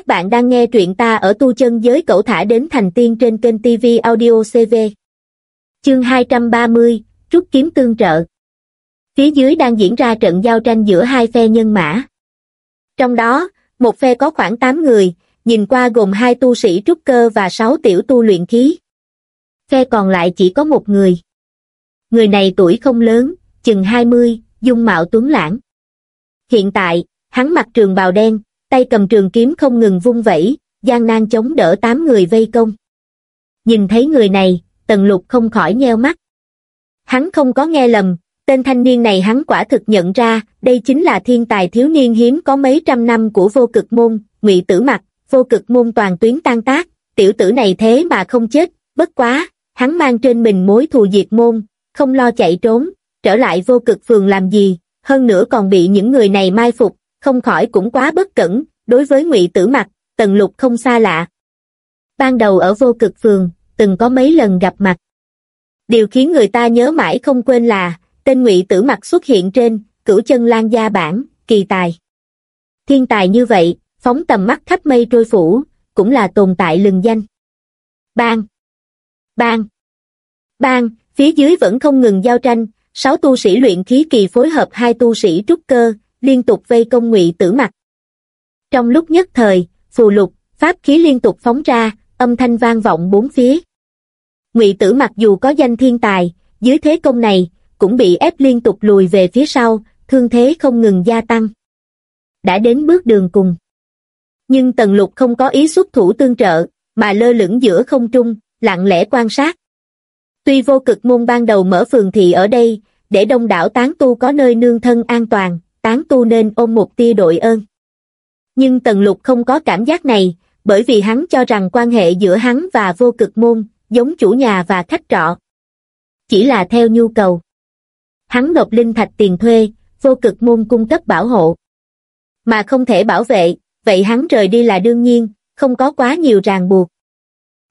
Các bạn đang nghe truyện ta ở tu chân giới cậu thả đến thành tiên trên kênh TV Audio CV. Chương 230, Trúc Kiếm Tương trợ. Phía dưới đang diễn ra trận giao tranh giữa hai phe nhân mã. Trong đó, một phe có khoảng 8 người, nhìn qua gồm hai tu sĩ trúc cơ và 6 tiểu tu luyện khí. Phe còn lại chỉ có một người. Người này tuổi không lớn, chừng 20, dung mạo tuấn lãng. Hiện tại, hắn mặc trường bào đen, tay cầm trường kiếm không ngừng vung vẩy, gian nan chống đỡ tám người vây công. Nhìn thấy người này, tần lục không khỏi nheo mắt. Hắn không có nghe lầm, tên thanh niên này hắn quả thực nhận ra, đây chính là thiên tài thiếu niên hiếm có mấy trăm năm của vô cực môn, ngụy tử mặt, vô cực môn toàn tuyến tan tác, tiểu tử này thế mà không chết, bất quá, hắn mang trên mình mối thù diệt môn, không lo chạy trốn, trở lại vô cực phường làm gì, hơn nữa còn bị những người này mai phục, không khỏi cũng quá bất cẩn, đối với ngụy tử mặt, tần lục không xa lạ. Ban đầu ở vô cực phường, từng có mấy lần gặp mặt. Điều khiến người ta nhớ mãi không quên là, tên ngụy tử mặt xuất hiện trên, cửu chân lan gia bản, kỳ tài. Thiên tài như vậy, phóng tầm mắt khắp mây trôi phủ, cũng là tồn tại lừng danh. Bang! Bang! Bang! Phía dưới vẫn không ngừng giao tranh, sáu tu sĩ luyện khí kỳ phối hợp hai tu sĩ trúc cơ, liên tục vây công ngụy tử mặt. Trong lúc nhất thời, phù lục, pháp khí liên tục phóng ra, âm thanh vang vọng bốn phía. Ngụy tử mặc dù có danh thiên tài, dưới thế công này, cũng bị ép liên tục lùi về phía sau, thương thế không ngừng gia tăng. Đã đến bước đường cùng. Nhưng Tần Lục không có ý xuất thủ tương trợ, mà lơ lửng giữa không trung, lặng lẽ quan sát. Tuy vô cực môn ban đầu mở phường thị ở đây, để đông đảo tán tu có nơi nương thân an toàn, tán tu nên ôm một tia đội ơn. Nhưng Tần Lục không có cảm giác này, bởi vì hắn cho rằng quan hệ giữa hắn và vô cực môn, giống chủ nhà và khách trọ. Chỉ là theo nhu cầu. Hắn nộp linh thạch tiền thuê, vô cực môn cung cấp bảo hộ. Mà không thể bảo vệ, vậy hắn rời đi là đương nhiên, không có quá nhiều ràng buộc.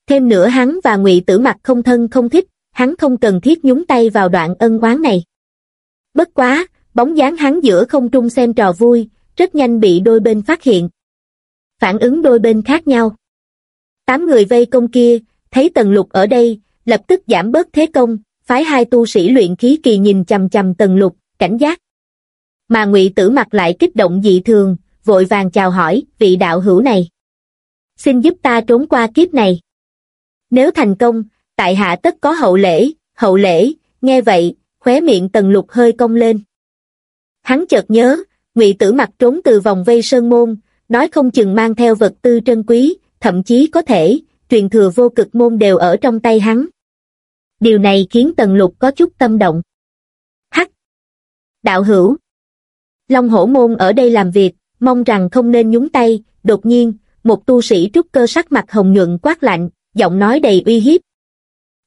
Thêm nữa hắn và ngụy tử mặt không thân không thích, hắn không cần thiết nhúng tay vào đoạn ân oán này. Bất quá, bóng dáng hắn giữa không trung xem trò vui, rất nhanh bị đôi bên phát hiện. Phản ứng đôi bên khác nhau. Tám người vây công kia, thấy Tần Lục ở đây, lập tức giảm bớt thế công, phái hai tu sĩ luyện khí kỳ nhìn chằm chằm Tần Lục, cảnh giác. Mà ngụy Tử mặt lại kích động dị thường, vội vàng chào hỏi, vị đạo hữu này. Xin giúp ta trốn qua kiếp này. Nếu thành công, tại hạ tất có hậu lễ, hậu lễ, nghe vậy, khóe miệng Tần Lục hơi cong lên. Hắn chợt nhớ, ngụy tử mặt trốn từ vòng vây sơn môn, nói không chừng mang theo vật tư trân quý, thậm chí có thể, truyền thừa vô cực môn đều ở trong tay hắn. Điều này khiến Tần Lục có chút tâm động. Hắc! Đạo hữu! Long hổ môn ở đây làm việc, mong rằng không nên nhúng tay, đột nhiên, một tu sĩ trúc cơ sắc mặt hồng nhuận quát lạnh, giọng nói đầy uy hiếp.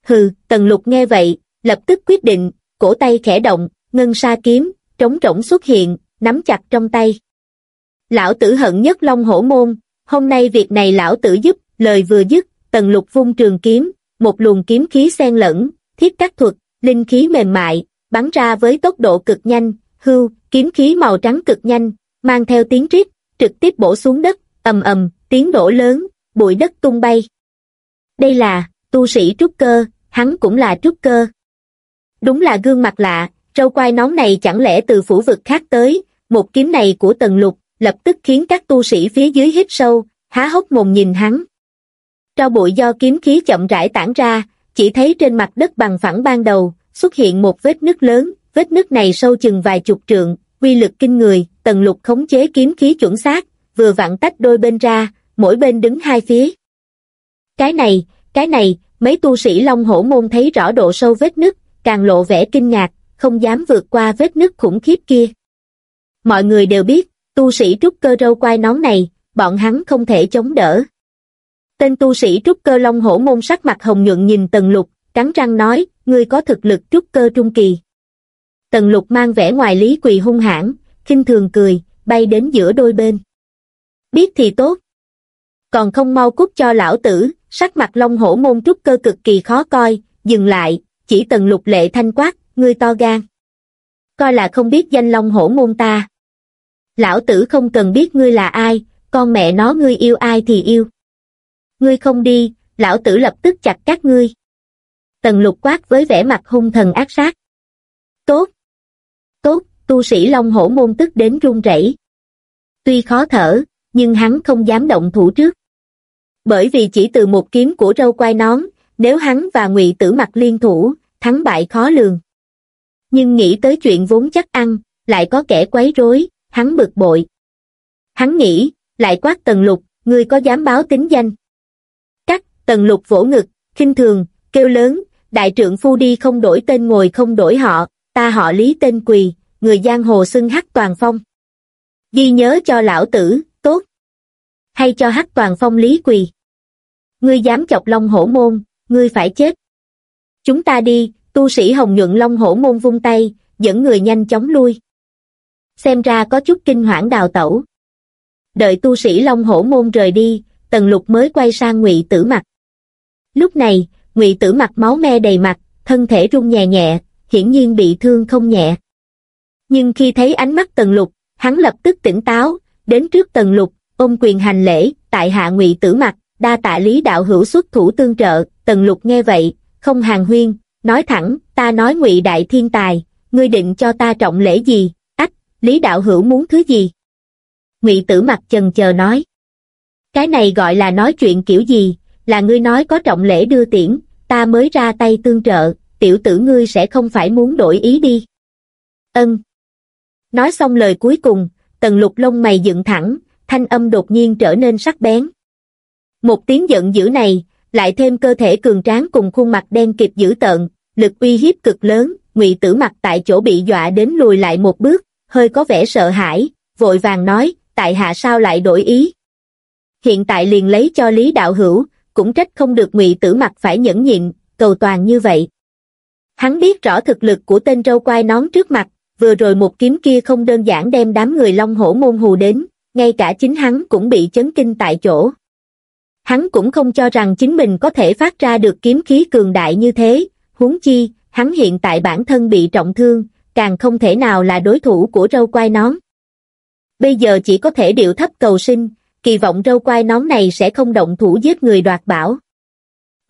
Hừ, Tần Lục nghe vậy, lập tức quyết định, cổ tay khẽ động, ngân sa kiếm, trống rỗng xuất hiện, nắm chặt trong tay. Lão tử hận nhất Long Hổ Môn, hôm nay việc này lão tử giúp, lời vừa dứt, tần lục vung trường kiếm, một luồng kiếm khí xen lẫn, thiết các thuật, linh khí mềm mại, bắn ra với tốc độ cực nhanh, hưu, kiếm khí màu trắng cực nhanh, mang theo tiếng rít, trực tiếp bổ xuống đất, ầm ầm, tiếng nổ lớn, bụi đất tung bay. Đây là, tu sĩ trúc cơ, hắn cũng là trúc cơ. Đúng là gương mặt lạ, râu quai nón này chẳng lẽ từ phủ vực khác tới, một kiếm này của tần lục, lập tức khiến các tu sĩ phía dưới hít sâu, há hốc mồm nhìn hắn. trao bụi do kiếm khí chậm rãi tản ra, chỉ thấy trên mặt đất bằng phẳng ban đầu, xuất hiện một vết nứt lớn, vết nứt này sâu chừng vài chục trượng, quy lực kinh người, tần lục khống chế kiếm khí chuẩn xác, vừa vặn tách đôi bên ra, mỗi bên đứng hai phía. Cái này, cái này, mấy tu sĩ Long Hổ Môn thấy rõ độ sâu vết nứt, càng lộ vẻ kinh ngạc, không dám vượt qua vết nứt khủng khiếp kia. Mọi người đều biết, tu sĩ trúc cơ râu quai nón này, bọn hắn không thể chống đỡ. Tên tu sĩ trúc cơ long hổ môn sắc mặt hồng nhuận nhìn Tần Lục, cắn răng nói, ngươi có thực lực trúc cơ trung kỳ. Tần Lục mang vẻ ngoài lý quỳ hung hãn, khinh thường cười, bay đến giữa đôi bên. Biết thì tốt. Còn không mau cút cho lão tử, sắc mặt long hổ môn trúc cơ cực kỳ khó coi, dừng lại, chỉ Tần Lục lệ thanh quát, ngươi to gan. Coi là không biết danh long hổ môn ta. Lão tử không cần biết ngươi là ai, con mẹ nó ngươi yêu ai thì yêu. Ngươi không đi, lão tử lập tức chặt các ngươi. Tần lục quát với vẻ mặt hung thần ác sát. Tốt! Tốt, tu sĩ Long Hổ môn tức đến run rẩy. Tuy khó thở, nhưng hắn không dám động thủ trước. Bởi vì chỉ từ một kiếm của râu quai nón, nếu hắn và ngụy tử mặt liên thủ, thắng bại khó lường. Nhưng nghĩ tới chuyện vốn chắc ăn, lại có kẻ quấy rối, hắn bực bội. Hắn nghĩ, lại quát tần lục, ngươi có dám báo tính danh. Cắt, tần lục vỗ ngực, khinh thường, kêu lớn, đại trượng phu đi không đổi tên ngồi không đổi họ, ta họ lý tên quỳ, người giang hồ xưng hắc toàn phong. Ghi nhớ cho lão tử, tốt. Hay cho hắc toàn phong lý quỳ. Ngươi dám chọc long hổ môn, ngươi phải chết. Chúng ta đi, tu sĩ hồng nhuận long hổ môn vung tay, dẫn người nhanh chóng lui. Xem ra có chút kinh hoảng đào tẩu. Đợi tu sĩ long hổ môn rời đi, tần lục mới quay sang ngụy tử mặt. Lúc này, ngụy tử mặt máu me đầy mặt, thân thể run nhẹ nhẹ, hiển nhiên bị thương không nhẹ. Nhưng khi thấy ánh mắt tần lục, hắn lập tức tỉnh táo, đến trước tần lục, ôm quyền hành lễ, tại hạ ngụy tử mặt, đa tạ lý đạo hữu xuất thủ tương trợ, tần lục nghe vậy, không hàng huyên, nói thẳng, ta nói ngụy đại thiên tài, ngươi định cho ta trọng lễ gì, ách, lý đạo hữu muốn thứ gì? ngụy tử mặt chần chờ nói. Cái này gọi là nói chuyện kiểu gì, là ngươi nói có trọng lễ đưa tiễn, ta mới ra tay tương trợ, tiểu tử ngươi sẽ không phải muốn đổi ý đi. Ân. Nói xong lời cuối cùng, tần lục lông mày dựng thẳng, thanh âm đột nhiên trở nên sắc bén. Một tiếng giận dữ này, lại thêm cơ thể cường tráng cùng khuôn mặt đen kịp dữ tợn, lực uy hiếp cực lớn, ngụy tử mặt tại chỗ bị dọa đến lùi lại một bước, hơi có vẻ sợ hãi, vội vàng nói, tại hạ sao lại đổi ý. Hiện tại liền lấy cho Lý Đạo Hữu, cũng trách không được ngụy tử mặt phải nhẫn nhịn, cầu toàn như vậy. Hắn biết rõ thực lực của tên râu quai nón trước mặt, vừa rồi một kiếm kia không đơn giản đem đám người long hổ môn hù đến, ngay cả chính hắn cũng bị chấn kinh tại chỗ. Hắn cũng không cho rằng chính mình có thể phát ra được kiếm khí cường đại như thế, huống chi, hắn hiện tại bản thân bị trọng thương, càng không thể nào là đối thủ của râu quai nón. Bây giờ chỉ có thể điệu thấp cầu sinh, kỳ vọng râu quai nón này sẽ không động thủ giết người đoạt bảo.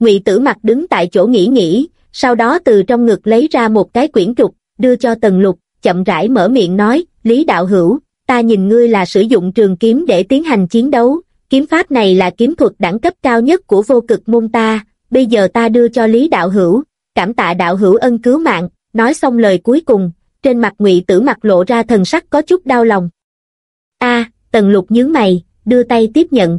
Ngụy Tử Mặc đứng tại chỗ nghĩ nghĩ, sau đó từ trong ngực lấy ra một cái quyển trục, đưa cho Tần Lục, chậm rãi mở miệng nói, Lý Đạo Hữu, ta nhìn ngươi là sử dụng trường kiếm để tiến hành chiến đấu, kiếm pháp này là kiếm thuật đẳng cấp cao nhất của vô cực môn ta, bây giờ ta đưa cho Lý Đạo Hữu, cảm tạ Đạo Hữu ân cứu mạng, nói xong lời cuối cùng, trên mặt ngụy tử mặt lộ ra thần sắc có chút đau lòng. a Tần Lục nhướng mày, đưa tay tiếp nhận.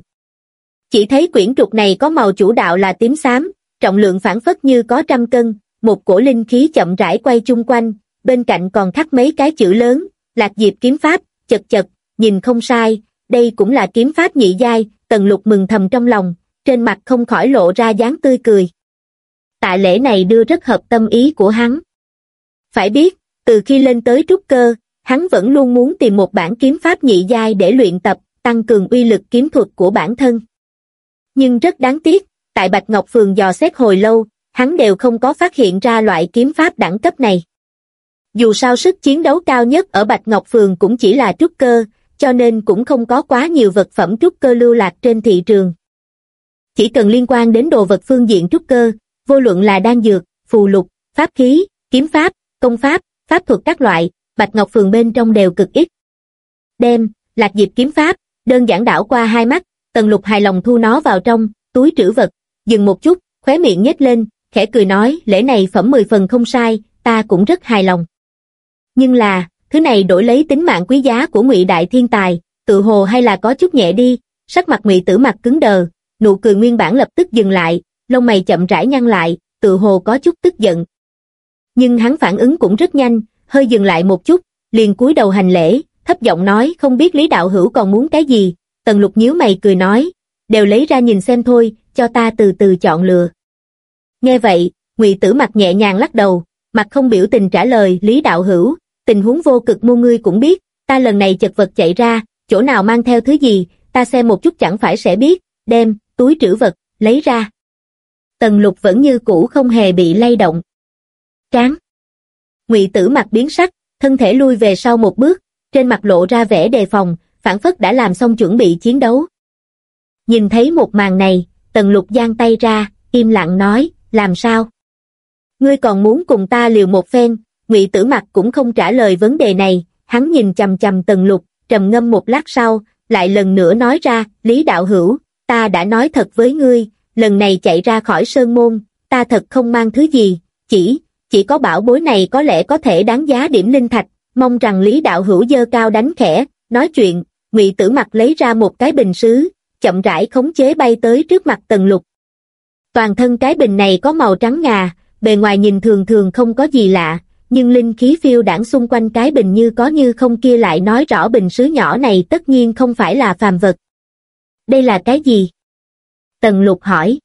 Chỉ thấy quyển trục này có màu chủ đạo là tím xám, trọng lượng phản phất như có trăm cân, một cổ linh khí chậm rãi quay chung quanh, bên cạnh còn khắc mấy cái chữ lớn, lạc diệp kiếm pháp, chật chật, nhìn không sai, đây cũng là kiếm pháp nhị giai, tần lục mừng thầm trong lòng, trên mặt không khỏi lộ ra dáng tươi cười. Tạ lễ này đưa rất hợp tâm ý của hắn. Phải biết, từ khi lên tới trúc cơ, hắn vẫn luôn muốn tìm một bản kiếm pháp nhị giai để luyện tập, tăng cường uy lực kiếm thuật của bản thân. Nhưng rất đáng tiếc, tại Bạch Ngọc Phường dò xét hồi lâu, hắn đều không có phát hiện ra loại kiếm pháp đẳng cấp này. Dù sao sức chiến đấu cao nhất ở Bạch Ngọc Phường cũng chỉ là trúc cơ, cho nên cũng không có quá nhiều vật phẩm trúc cơ lưu lạc trên thị trường. Chỉ cần liên quan đến đồ vật phương diện trúc cơ, vô luận là đan dược, phù lục, pháp khí, kiếm pháp, công pháp, pháp thuật các loại, Bạch Ngọc Phường bên trong đều cực ít. Đem, lạc diệp kiếm pháp, đơn giản đảo qua hai mắt, tần lục hài lòng thu nó vào trong, túi trữ vật, dừng một chút, khóe miệng nhếch lên, khẽ cười nói, lễ này phẩm 10 phần không sai, ta cũng rất hài lòng. Nhưng là, thứ này đổi lấy tính mạng quý giá của ngụy đại thiên tài, tự hồ hay là có chút nhẹ đi, sắc mặt ngụy tử mặt cứng đờ, nụ cười nguyên bản lập tức dừng lại, lông mày chậm rãi nhăn lại, tự hồ có chút tức giận. Nhưng hắn phản ứng cũng rất nhanh, hơi dừng lại một chút, liền cúi đầu hành lễ, thấp giọng nói không biết Lý Đạo Hữu còn muốn cái gì, Tần Lục nhíu mày cười nói, đều lấy ra nhìn xem thôi, cho ta từ từ chọn lựa. Nghe vậy, Ngụy Tử mặt nhẹ nhàng lắc đầu, mặt không biểu tình trả lời Lý Đạo Hữu, tình huống vô cực môn ngươi cũng biết, ta lần này chật vật chạy ra, chỗ nào mang theo thứ gì, ta xem một chút chẳng phải sẽ biết, đem, túi trữ vật, lấy ra. Tần lục vẫn như cũ không hề bị lay động. Tráng. Ngụy tử mặt biến sắc, thân thể lui về sau một bước, trên mặt lộ ra vẻ đề phòng, phản phất đã làm xong chuẩn bị chiến đấu. Nhìn thấy một màn này, tần lục giang tay ra, im lặng nói, làm sao? Ngươi còn muốn cùng ta liều một phen, ngụy tử mặt cũng không trả lời vấn đề này, hắn nhìn chầm chầm tần lục, trầm ngâm một lát sau, lại lần nữa nói ra, Lý Đạo Hữu, ta đã nói thật với ngươi, lần này chạy ra khỏi sơn môn, ta thật không mang thứ gì, chỉ, chỉ có bảo bối này có lẽ có thể đáng giá điểm linh thạch, mong rằng Lý Đạo Hữu dơ cao đánh khẽ, nói chuyện, ngụy tử mặt lấy ra một cái bình sứ, chậm rãi khống chế bay tới trước mặt tần lục. Toàn thân cái bình này có màu trắng ngà, bề ngoài nhìn thường thường không có gì lạ, nhưng linh khí phiêu đảng xung quanh cái bình như có như không kia lại nói rõ bình sứ nhỏ này tất nhiên không phải là phàm vật. Đây là cái gì? Tần lục hỏi.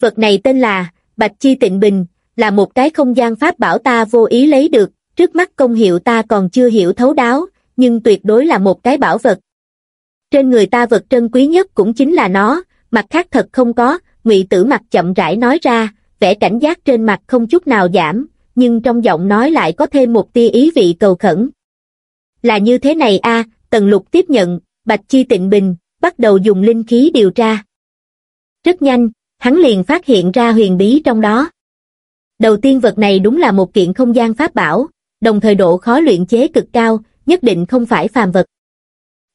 Vật này tên là Bạch Chi Tịnh Bình, là một cái không gian pháp bảo ta vô ý lấy được, trước mắt công hiệu ta còn chưa hiểu thấu đáo, nhưng tuyệt đối là một cái bảo vật. Trên người ta vật trân quý nhất cũng chính là nó, mặt khác thật không có, ngụy tử mặt chậm rãi nói ra, vẻ cảnh giác trên mặt không chút nào giảm, nhưng trong giọng nói lại có thêm một tia ý vị cầu khẩn. Là như thế này a Tần Lục tiếp nhận, Bạch Chi Tịnh Bình, bắt đầu dùng linh khí điều tra. Rất nhanh, hắn liền phát hiện ra huyền bí trong đó. Đầu tiên vật này đúng là một kiện không gian pháp bảo, đồng thời độ khó luyện chế cực cao, nhất định không phải phàm vật.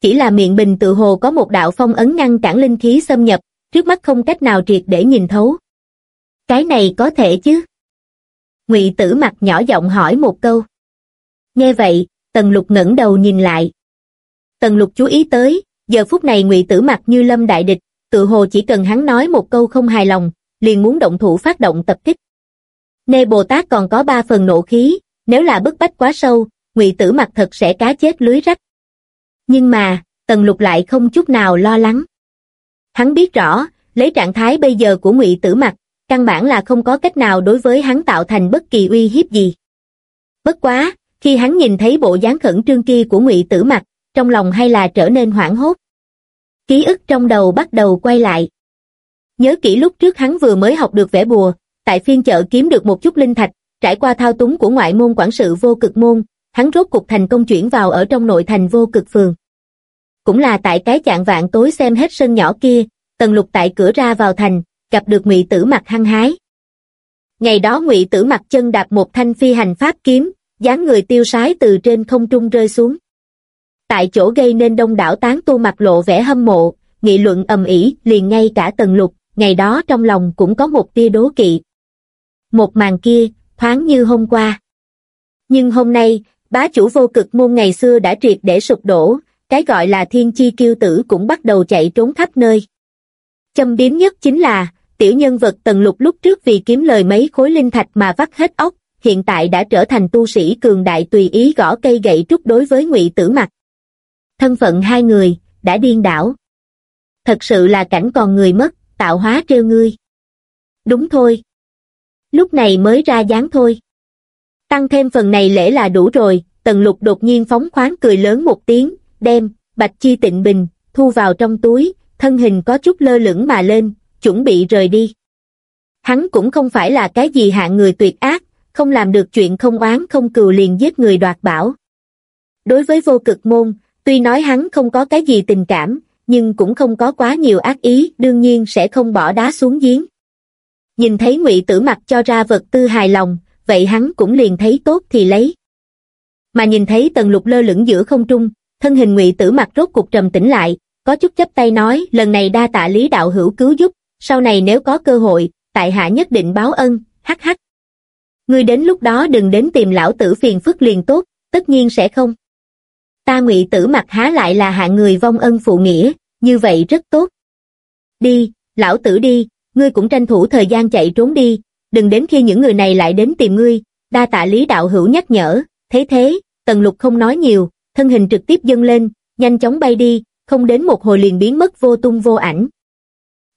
Chỉ là miệng bình tự hồ có một đạo phong ấn ngăn cản linh khí xâm nhập, trước mắt không cách nào triệt để nhìn thấu. Cái này có thể chứ? Ngụy Tử mặt nhỏ giọng hỏi một câu. Nghe vậy, Tần Lục ngẩng đầu nhìn lại. Tần Lục chú ý tới, giờ phút này Ngụy Tử mặt như lâm đại địch, tự hồ chỉ cần hắn nói một câu không hài lòng, liền muốn động thủ phát động tập kích. Nê Bồ Tát còn có ba phần nộ khí, nếu là bức bách quá sâu, Ngụy Tử mặt thật sẽ cá chết lưới rách. Nhưng mà, Tần Lục lại không chút nào lo lắng. Hắn biết rõ, lấy trạng thái bây giờ của Ngụy Tử mặt, căn bản là không có cách nào đối với hắn tạo thành bất kỳ uy hiếp gì. Bất quá, khi hắn nhìn thấy bộ dáng khẩn trương kia của Ngụy Tử mặt, trong lòng hay là trở nên hoảng hốt. Ký ức trong đầu bắt đầu quay lại. Nhớ kỹ lúc trước hắn vừa mới học được vẽ bùa, tại phiên chợ kiếm được một chút linh thạch, trải qua thao túng của ngoại môn quản sự vô cực môn, hắn rốt cục thành công chuyển vào ở trong nội thành vô cực phường. Cũng là tại cái chạng vạn tối xem hết sân nhỏ kia, tần lục tại cửa ra vào thành, gặp được ngụy tử mặt hăng hái. Ngày đó ngụy tử mặt chân đạp một thanh phi hành pháp kiếm, dáng người tiêu sái từ trên không trung rơi xuống. Tại chỗ gây nên đông đảo tán tu mặt lộ vẻ hâm mộ, nghị luận ầm ĩ liền ngay cả tần lục, ngày đó trong lòng cũng có một tia đố kỵ. Một màn kia, thoáng như hôm qua. Nhưng hôm nay, bá chủ vô cực môn ngày xưa đã triệt để sụp đổ, cái gọi là thiên chi kiêu tử cũng bắt đầu chạy trốn khắp nơi. Châm biếm nhất chính là, tiểu nhân vật tần lục lúc trước vì kiếm lời mấy khối linh thạch mà vắt hết óc, hiện tại đã trở thành tu sĩ cường đại tùy ý gõ cây gậy trúc đối với ngụy tử mặt. Thân phận hai người, đã điên đảo. Thật sự là cảnh còn người mất, tạo hóa trêu ngươi. Đúng thôi. Lúc này mới ra dáng thôi. Tăng thêm phần này lễ là đủ rồi, tần lục đột nhiên phóng khoáng cười lớn một tiếng, đem, bạch chi tịnh bình, thu vào trong túi, thân hình có chút lơ lửng mà lên, chuẩn bị rời đi. Hắn cũng không phải là cái gì hạng người tuyệt ác, không làm được chuyện không oán không cừu liền giết người đoạt bảo. Đối với vô cực môn, tuy nói hắn không có cái gì tình cảm, nhưng cũng không có quá nhiều ác ý, đương nhiên sẽ không bỏ đá xuống giếng. Nhìn thấy ngụy tử mặt cho ra vật tư hài lòng, vậy hắn cũng liền thấy tốt thì lấy. Mà nhìn thấy tần lục lơ lửng giữa không trung, thân hình ngụy tử mặt rốt cục trầm tĩnh lại, có chút chấp tay nói lần này đa tạ lý đạo hữu cứu giúp, sau này nếu có cơ hội, tại hạ nhất định báo ân, hắc hắc. Ngươi đến lúc đó đừng đến tìm lão tử phiền phức liền tốt, tất nhiên sẽ không. Ta ngụy tử mặt há lại là hạ người vong ân phụ nghĩa, như vậy rất tốt. Đi, lão tử đi, ngươi cũng tranh thủ thời gian chạy trốn đi, đừng đến khi những người này lại đến tìm ngươi, đa tạ lý đạo hữu nhắc nhở, thế thế, tần lục không nói nhiều, thân hình trực tiếp dâng lên, nhanh chóng bay đi, không đến một hồi liền biến mất vô tung vô ảnh.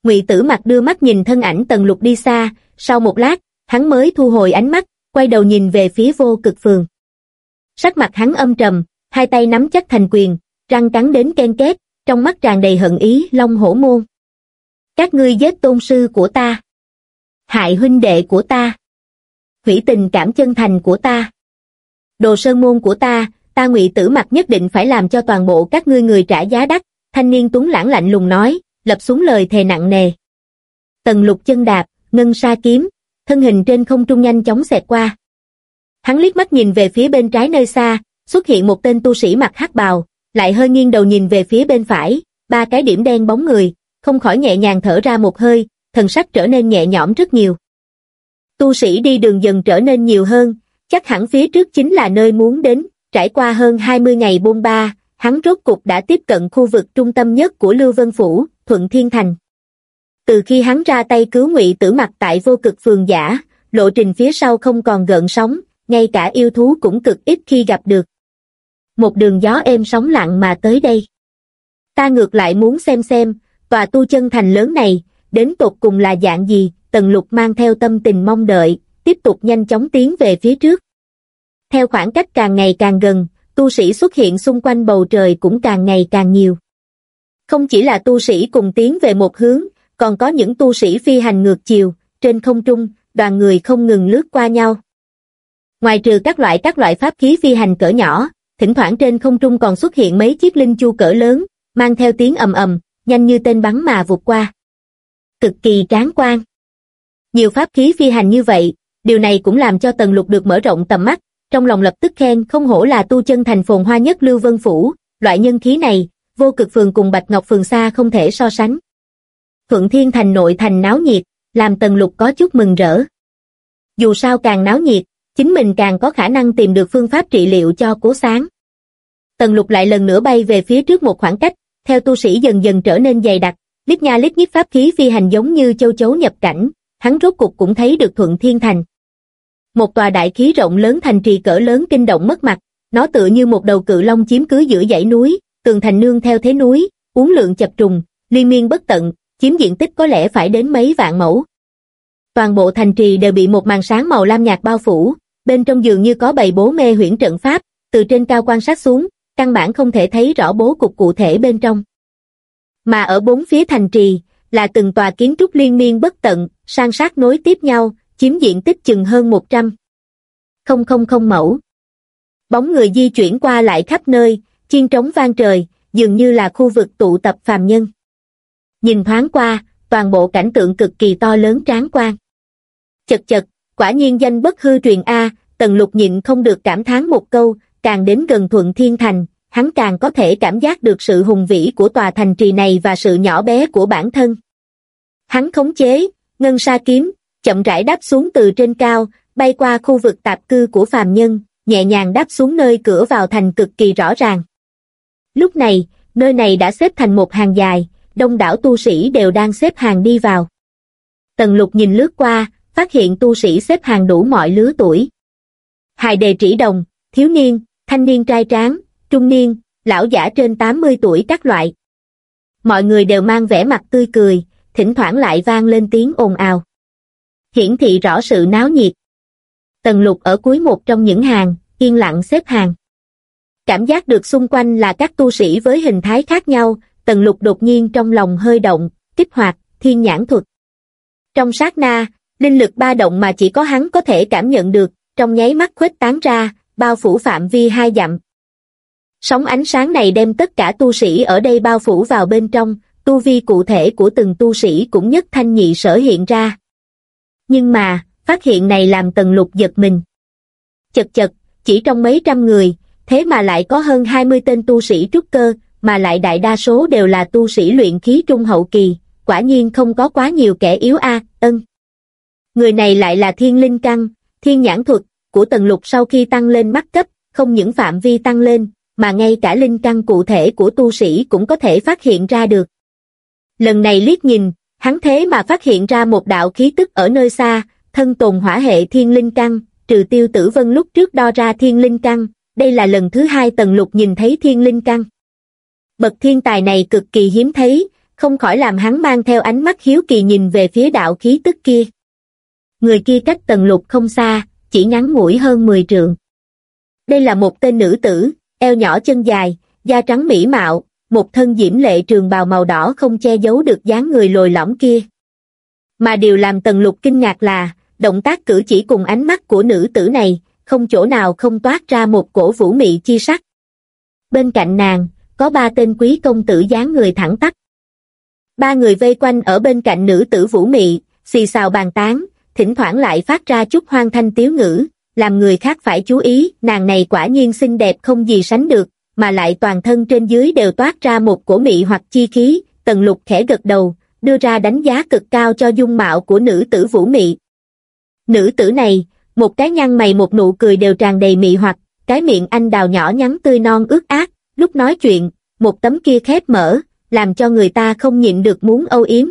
Ngụy Tử Mặc đưa mắt nhìn thân ảnh Tần Lục đi xa, sau một lát, hắn mới thu hồi ánh mắt, quay đầu nhìn về phía vô cực phường. Sắc mặt hắn âm trầm, hai tay nắm chắc thành quyền, răng cắn đến ken két, trong mắt tràn đầy hận ý long hổ môn. Các ngươi giết tôn sư của ta. Hại huynh đệ của ta. Hủy tình cảm chân thành của ta. Đồ sơn môn của ta, ta ngụy tử mặt nhất định phải làm cho toàn bộ các ngươi người trả giá đắt, thanh niên tuấn lãng lạnh lùng nói, lập xuống lời thề nặng nề. Tần lục chân đạp, ngân sa kiếm, thân hình trên không trung nhanh chóng xẹt qua. Hắn liếc mắt nhìn về phía bên trái nơi xa, xuất hiện một tên tu sĩ mặc hắc bào, lại hơi nghiêng đầu nhìn về phía bên phải, ba cái điểm đen bóng người, không khỏi nhẹ nhàng thở ra một hơi, thần sắc trở nên nhẹ nhõm rất nhiều. Tu sĩ đi đường dần trở nên nhiều hơn, chắc hẳn phía trước chính là nơi muốn đến, trải qua hơn 20 ngày bôn ba, hắn rốt cục đã tiếp cận khu vực trung tâm nhất của Lưu Vân Phủ, Thuận Thiên Thành. Từ khi hắn ra tay cứu ngụy tử mặt tại vô cực phường giả, lộ trình phía sau không còn gợn sóng, ngay cả yêu thú cũng cực ít khi gặp được. Một đường gió êm sóng lặng mà tới đây. Ta ngược lại muốn xem xem, tòa tu chân thành lớn này, đến tột cùng là dạng gì, tần lục mang theo tâm tình mong đợi, tiếp tục nhanh chóng tiến về phía trước. Theo khoảng cách càng ngày càng gần, tu sĩ xuất hiện xung quanh bầu trời cũng càng ngày càng nhiều. Không chỉ là tu sĩ cùng tiến về một hướng, còn có những tu sĩ phi hành ngược chiều, trên không trung, đoàn người không ngừng lướt qua nhau. Ngoài trừ các loại các loại pháp khí phi hành cỡ nhỏ, thỉnh thoảng trên không trung còn xuất hiện mấy chiếc linh chu cỡ lớn, mang theo tiếng ầm ầm, nhanh như tên bắn mà vụt qua. Cực kỳ tráng quan. Nhiều pháp khí phi hành như vậy, điều này cũng làm cho Tần Lục được mở rộng tầm mắt, trong lòng lập tức khen không hổ là tu chân thành phồn hoa nhất Lưu Vân Phủ, loại nhân khí này, vô cực phường cùng Bạch Ngọc phường xa không thể so sánh. Thuận Thiên thành nội thành náo nhiệt, làm Tần Lục có chút mừng rỡ. Dù sao càng náo nhiệt, chính mình càng có khả năng tìm được phương pháp trị liệu cho cố sáng. Tần Lục lại lần nữa bay về phía trước một khoảng cách, theo tu sĩ dần dần trở nên dày đặc, liếc nha liếc nhíp pháp khí phi hành giống như châu chấu nhập cảnh, hắn rốt cục cũng thấy được Thuận Thiên Thành. Một tòa đại khí rộng lớn thành trì cỡ lớn kinh động mất mặt, nó tựa như một đầu cự long chiếm cứ giữa dãy núi, tường thành nương theo thế núi, uốn lượng chập trùng, liên miên bất tận, chiếm diện tích có lẽ phải đến mấy vạn mẫu. Toàn bộ thành trì đều bị một màn sáng màu lam nhạt bao phủ, bên trong dường như có bầy bố mê huyễn trận pháp, từ trên cao quan sát xuống, căn bản không thể thấy rõ bố cục cụ thể bên trong. Mà ở bốn phía thành trì, là từng tòa kiến trúc liên miên bất tận, san sát nối tiếp nhau, chiếm diện tích chừng hơn 100. Không không không mẫu. Bóng người di chuyển qua lại khắp nơi, chiên trống vang trời, dường như là khu vực tụ tập phàm nhân. Nhìn thoáng qua, toàn bộ cảnh tượng cực kỳ to lớn tráng quan. Chật chật, quả nhiên danh bất hư truyền A, tần lục nhịn không được cảm thán một câu, càng đến gần thuận thiên thành, hắn càng có thể cảm giác được sự hùng vĩ của tòa thành trì này và sự nhỏ bé của bản thân. Hắn khống chế, ngân sa kiếm, chậm rãi đáp xuống từ trên cao, bay qua khu vực tạp cư của phàm nhân, nhẹ nhàng đáp xuống nơi cửa vào thành cực kỳ rõ ràng. Lúc này, nơi này đã xếp thành một hàng dài, đông đảo tu sĩ đều đang xếp hàng đi vào. Tần lục nhìn lướt qua, phát hiện tu sĩ xếp hàng đủ mọi lứa tuổi. Hài đề trĩ đồng, thiếu niên, thanh niên trai tráng, trung niên, lão giả trên 80 tuổi các loại. Mọi người đều mang vẻ mặt tươi cười, thỉnh thoảng lại vang lên tiếng ồn ào. Hiển thị rõ sự náo nhiệt. Tần lục ở cuối một trong những hàng, yên lặng xếp hàng. Cảm giác được xung quanh là các tu sĩ với hình thái khác nhau, tần lục đột nhiên trong lòng hơi động, kích hoạt, thiên nhãn thuật. Trong sát na, linh lực ba động mà chỉ có hắn có thể cảm nhận được, trong nháy mắt khuếch tán ra, bao phủ phạm vi hai dặm. Sóng ánh sáng này đem tất cả tu sĩ ở đây bao phủ vào bên trong, tu vi cụ thể của từng tu sĩ cũng nhất thanh nhị sở hiện ra. Nhưng mà, phát hiện này làm tần lục giật mình. Chật chật, chỉ trong mấy trăm người, thế mà lại có hơn 20 tên tu sĩ trúc cơ, mà lại đại đa số đều là tu sĩ luyện khí trung hậu kỳ, quả nhiên không có quá nhiều kẻ yếu a, ân. Người này lại là thiên linh căn, thiên nhãn thuật, của tần lục sau khi tăng lên mắt cấp, không những phạm vi tăng lên, mà ngay cả linh căn cụ thể của tu sĩ cũng có thể phát hiện ra được. Lần này liếc nhìn, hắn thế mà phát hiện ra một đạo khí tức ở nơi xa, thân tồn hỏa hệ thiên linh căn, trừ tiêu tử vân lúc trước đo ra thiên linh căn, đây là lần thứ hai tần lục nhìn thấy thiên linh căn. Bậc thiên tài này cực kỳ hiếm thấy, không khỏi làm hắn mang theo ánh mắt hiếu kỳ nhìn về phía đạo khí tức kia. Người kia cách tần lục không xa, chỉ ngắn ngủi hơn 10 trượng. Đây là một tên nữ tử, eo nhỏ chân dài, da trắng mỹ mạo, một thân diễm lệ trường bào màu đỏ không che giấu được dáng người lồi lõm kia. Mà điều làm tần lục kinh ngạc là, động tác cử chỉ cùng ánh mắt của nữ tử này, không chỗ nào không toát ra một cổ vũ mị chi sắc. Bên cạnh nàng, có ba tên quý công tử dáng người thẳng tắp. Ba người vây quanh ở bên cạnh nữ tử vũ mị, xì xào bàn tán, thỉnh thoảng lại phát ra chút hoang thanh tiếu ngữ, làm người khác phải chú ý, nàng này quả nhiên xinh đẹp không gì sánh được, mà lại toàn thân trên dưới đều toát ra một cổ mị hoặc chi khí, tần lục khẽ gật đầu, đưa ra đánh giá cực cao cho dung mạo của nữ tử vũ mị. Nữ tử này, một cái nhăn mày một nụ cười đều tràn đầy mị hoặc, cái miệng anh đào nhỏ nhắn tươi non ướt át, lúc nói chuyện, một tấm kia khép mở, làm cho người ta không nhịn được muốn âu yếm.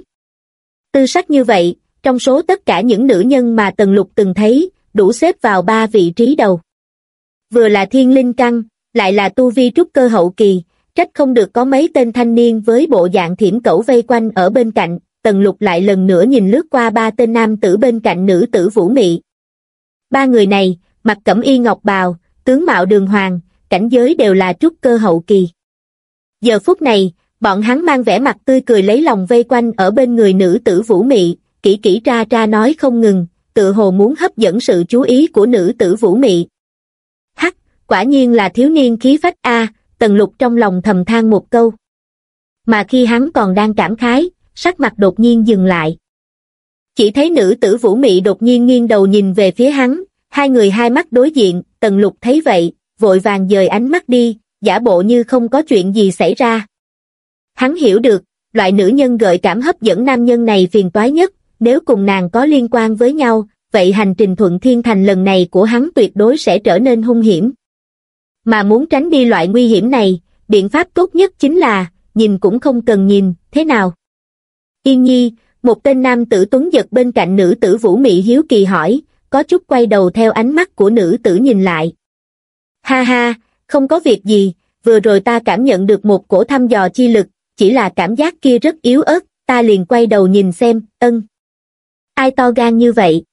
Tư sắc như vậy, trong số tất cả những nữ nhân mà Tần Lục từng thấy, đủ xếp vào ba vị trí đầu. Vừa là thiên linh căn, lại là tu vi trúc cơ hậu kỳ, trách không được có mấy tên thanh niên với bộ dạng thiểm cẩu vây quanh ở bên cạnh, Tần Lục lại lần nữa nhìn lướt qua ba tên nam tử bên cạnh nữ tử vũ mị. Ba người này, mặt cẩm y ngọc bào, tướng mạo đường hoàng, cảnh giới đều là trúc cơ hậu kỳ. Giờ phút này, bọn hắn mang vẻ mặt tươi cười lấy lòng vây quanh ở bên người nữ tử vũ mị, kỹ kỹ ra ra nói không ngừng, tự hồ muốn hấp dẫn sự chú ý của nữ tử vũ mị. Hắc, quả nhiên là thiếu niên khí phách A, tần lục trong lòng thầm than một câu. Mà khi hắn còn đang cảm khái, sắc mặt đột nhiên dừng lại. Chỉ thấy nữ tử vũ mị đột nhiên nghiêng đầu nhìn về phía hắn, hai người hai mắt đối diện, tần lục thấy vậy, vội vàng dời ánh mắt đi, giả bộ như không có chuyện gì xảy ra. Hắn hiểu được, loại nữ nhân gợi cảm hấp dẫn nam nhân này phiền toái nhất, nếu cùng nàng có liên quan với nhau, vậy hành trình thuận thiên thành lần này của hắn tuyệt đối sẽ trở nên hung hiểm. Mà muốn tránh đi loại nguy hiểm này, biện pháp tốt nhất chính là, nhìn cũng không cần nhìn, thế nào? Yên nhi, một tên nam tử tuấn giật bên cạnh nữ tử Vũ Mị hiếu kỳ hỏi, có chút quay đầu theo ánh mắt của nữ tử nhìn lại. Ha ha, không có việc gì, vừa rồi ta cảm nhận được một cổ thăm dò chi lực, chỉ là cảm giác kia rất yếu ớt, ta liền quay đầu nhìn xem, ân. Ai to gan như vậy?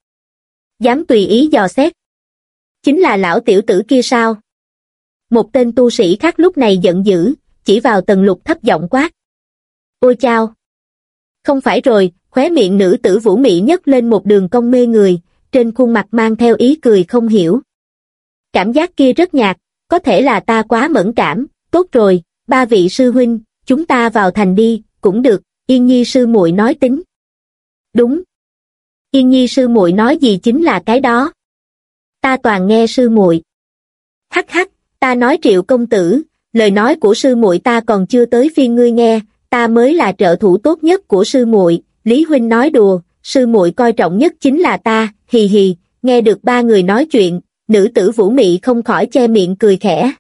Dám tùy ý dò xét. Chính là lão tiểu tử kia sao? Một tên tu sĩ khác lúc này giận dữ, chỉ vào tần lục thấp giọng quát. Ôi chao! Không phải rồi, khóe miệng nữ tử vũ mỹ nhấc lên một đường cong mê người, trên khuôn mặt mang theo ý cười không hiểu. Cảm giác kia rất nhạt, có thể là ta quá mẫn cảm, tốt rồi, ba vị sư huynh, chúng ta vào thành đi, cũng được, yên nhi sư muội nói tính. Đúng. Yên nhi sư muội nói gì chính là cái đó. Ta toàn nghe sư muội. Hắc hắc, ta nói triệu công tử, lời nói của sư muội ta còn chưa tới phiên ngươi nghe, ta mới là trợ thủ tốt nhất của sư muội, Lý huynh nói đùa, sư muội coi trọng nhất chính là ta, hì hì, nghe được ba người nói chuyện, nữ tử vũ mị không khỏi che miệng cười khẽ.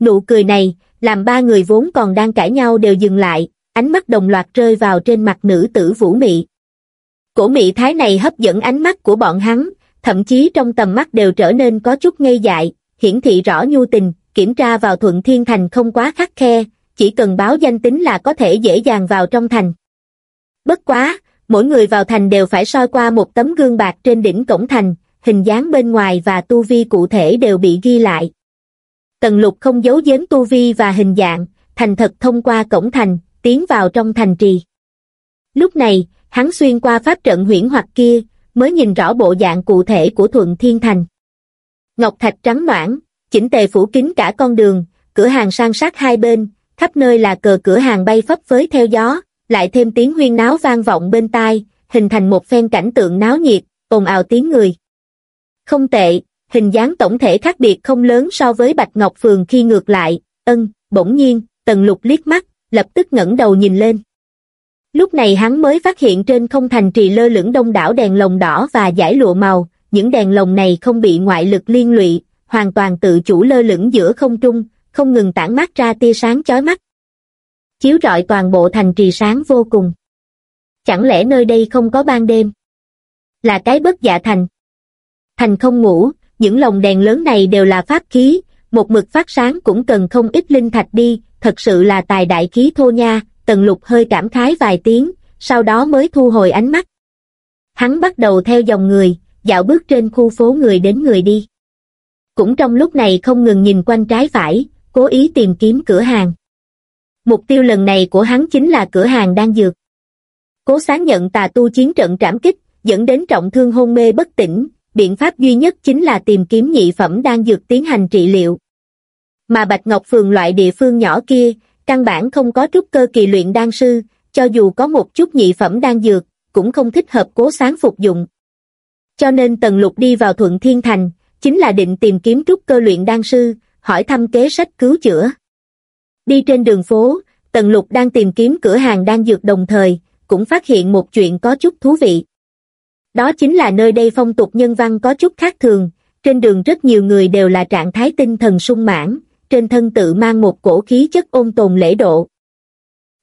Nụ cười này, làm ba người vốn còn đang cãi nhau đều dừng lại, ánh mắt đồng loạt rơi vào trên mặt nữ tử vũ mị. Cổ mị thái này hấp dẫn ánh mắt của bọn hắn, thậm chí trong tầm mắt đều trở nên có chút ngây dại, hiển thị rõ nhu tình, kiểm tra vào thuận thiên thành không quá khắc khe, chỉ cần báo danh tính là có thể dễ dàng vào trong thành. Bất quá, mỗi người vào thành đều phải soi qua một tấm gương bạc trên đỉnh cổng thành, hình dáng bên ngoài và tu vi cụ thể đều bị ghi lại. Tần lục không giấu giếm tu vi và hình dạng, thành thật thông qua cổng thành, tiến vào trong thành trì. Lúc này, hắn xuyên qua pháp trận huyễn hoặc kia, mới nhìn rõ bộ dạng cụ thể của thuận thiên thành. Ngọc thạch trắng noãn, chỉnh tề phủ kín cả con đường, cửa hàng sang sát hai bên, khắp nơi là cờ cửa hàng bay phấp phới theo gió, lại thêm tiếng huyên náo vang vọng bên tai, hình thành một phen cảnh tượng náo nhiệt, ồn ào tiếng người. Không tệ, hình dáng tổng thể khác biệt không lớn so với Bạch Ngọc Phường khi ngược lại, ân, bỗng nhiên, tần lục liếc mắt, lập tức ngẩng đầu nhìn lên. Lúc này hắn mới phát hiện trên không thành trì lơ lửng đông đảo đèn lồng đỏ và giải lụa màu, những đèn lồng này không bị ngoại lực liên lụy, hoàn toàn tự chủ lơ lửng giữa không trung, không ngừng tản mát ra tia sáng chói mắt. Chiếu rọi toàn bộ thành trì sáng vô cùng. Chẳng lẽ nơi đây không có ban đêm? Là cái bất dạ thành. Thành không ngủ, những lồng đèn lớn này đều là pháp khí, một mực phát sáng cũng cần không ít linh thạch đi, thật sự là tài đại khí thô nha, tần lục hơi cảm khái vài tiếng, sau đó mới thu hồi ánh mắt. Hắn bắt đầu theo dòng người, dạo bước trên khu phố người đến người đi. Cũng trong lúc này không ngừng nhìn quanh trái phải, cố ý tìm kiếm cửa hàng. Mục tiêu lần này của hắn chính là cửa hàng đang dược. Cố sáng nhận tà tu chiến trận trảm kích, dẫn đến trọng thương hôn mê bất tỉnh, biện pháp duy nhất chính là tìm kiếm nhị phẩm đang dược tiến hành trị liệu. Mà Bạch Ngọc Phường loại địa phương nhỏ kia, căn bản không có trúc cơ kỳ luyện đan sư, cho dù có một chút nhị phẩm đan dược, cũng không thích hợp cố sáng phục dụng. Cho nên Tần Lục đi vào Thuận Thiên Thành, chính là định tìm kiếm trúc cơ luyện đan sư, hỏi thăm kế sách cứu chữa. Đi trên đường phố, Tần Lục đang tìm kiếm cửa hàng đan dược đồng thời, cũng phát hiện một chuyện có chút thú vị. Đó chính là nơi đây phong tục nhân văn có chút khác thường, trên đường rất nhiều người đều là trạng thái tinh thần sung mãn, trên thân tự mang một cổ khí chất ôn tồn lễ độ.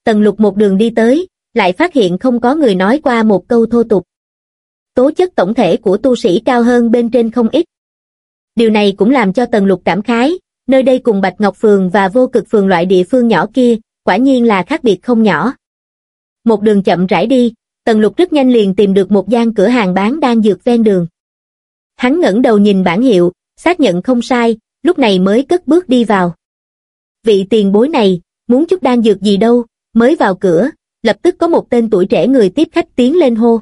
Tần lục một đường đi tới, lại phát hiện không có người nói qua một câu thô tục. Tố chất tổng thể của tu sĩ cao hơn bên trên không ít. Điều này cũng làm cho tần lục cảm khái, nơi đây cùng Bạch Ngọc Phường và vô cực phường loại địa phương nhỏ kia, quả nhiên là khác biệt không nhỏ. Một đường chậm rãi đi, tần lục rất nhanh liền tìm được một gian cửa hàng bán đan dược ven đường. Hắn ngẩng đầu nhìn bản hiệu, xác nhận không sai, lúc này mới cất bước đi vào. Vị tiền bối này, muốn chút đan dược gì đâu, mới vào cửa, lập tức có một tên tuổi trẻ người tiếp khách tiến lên hô.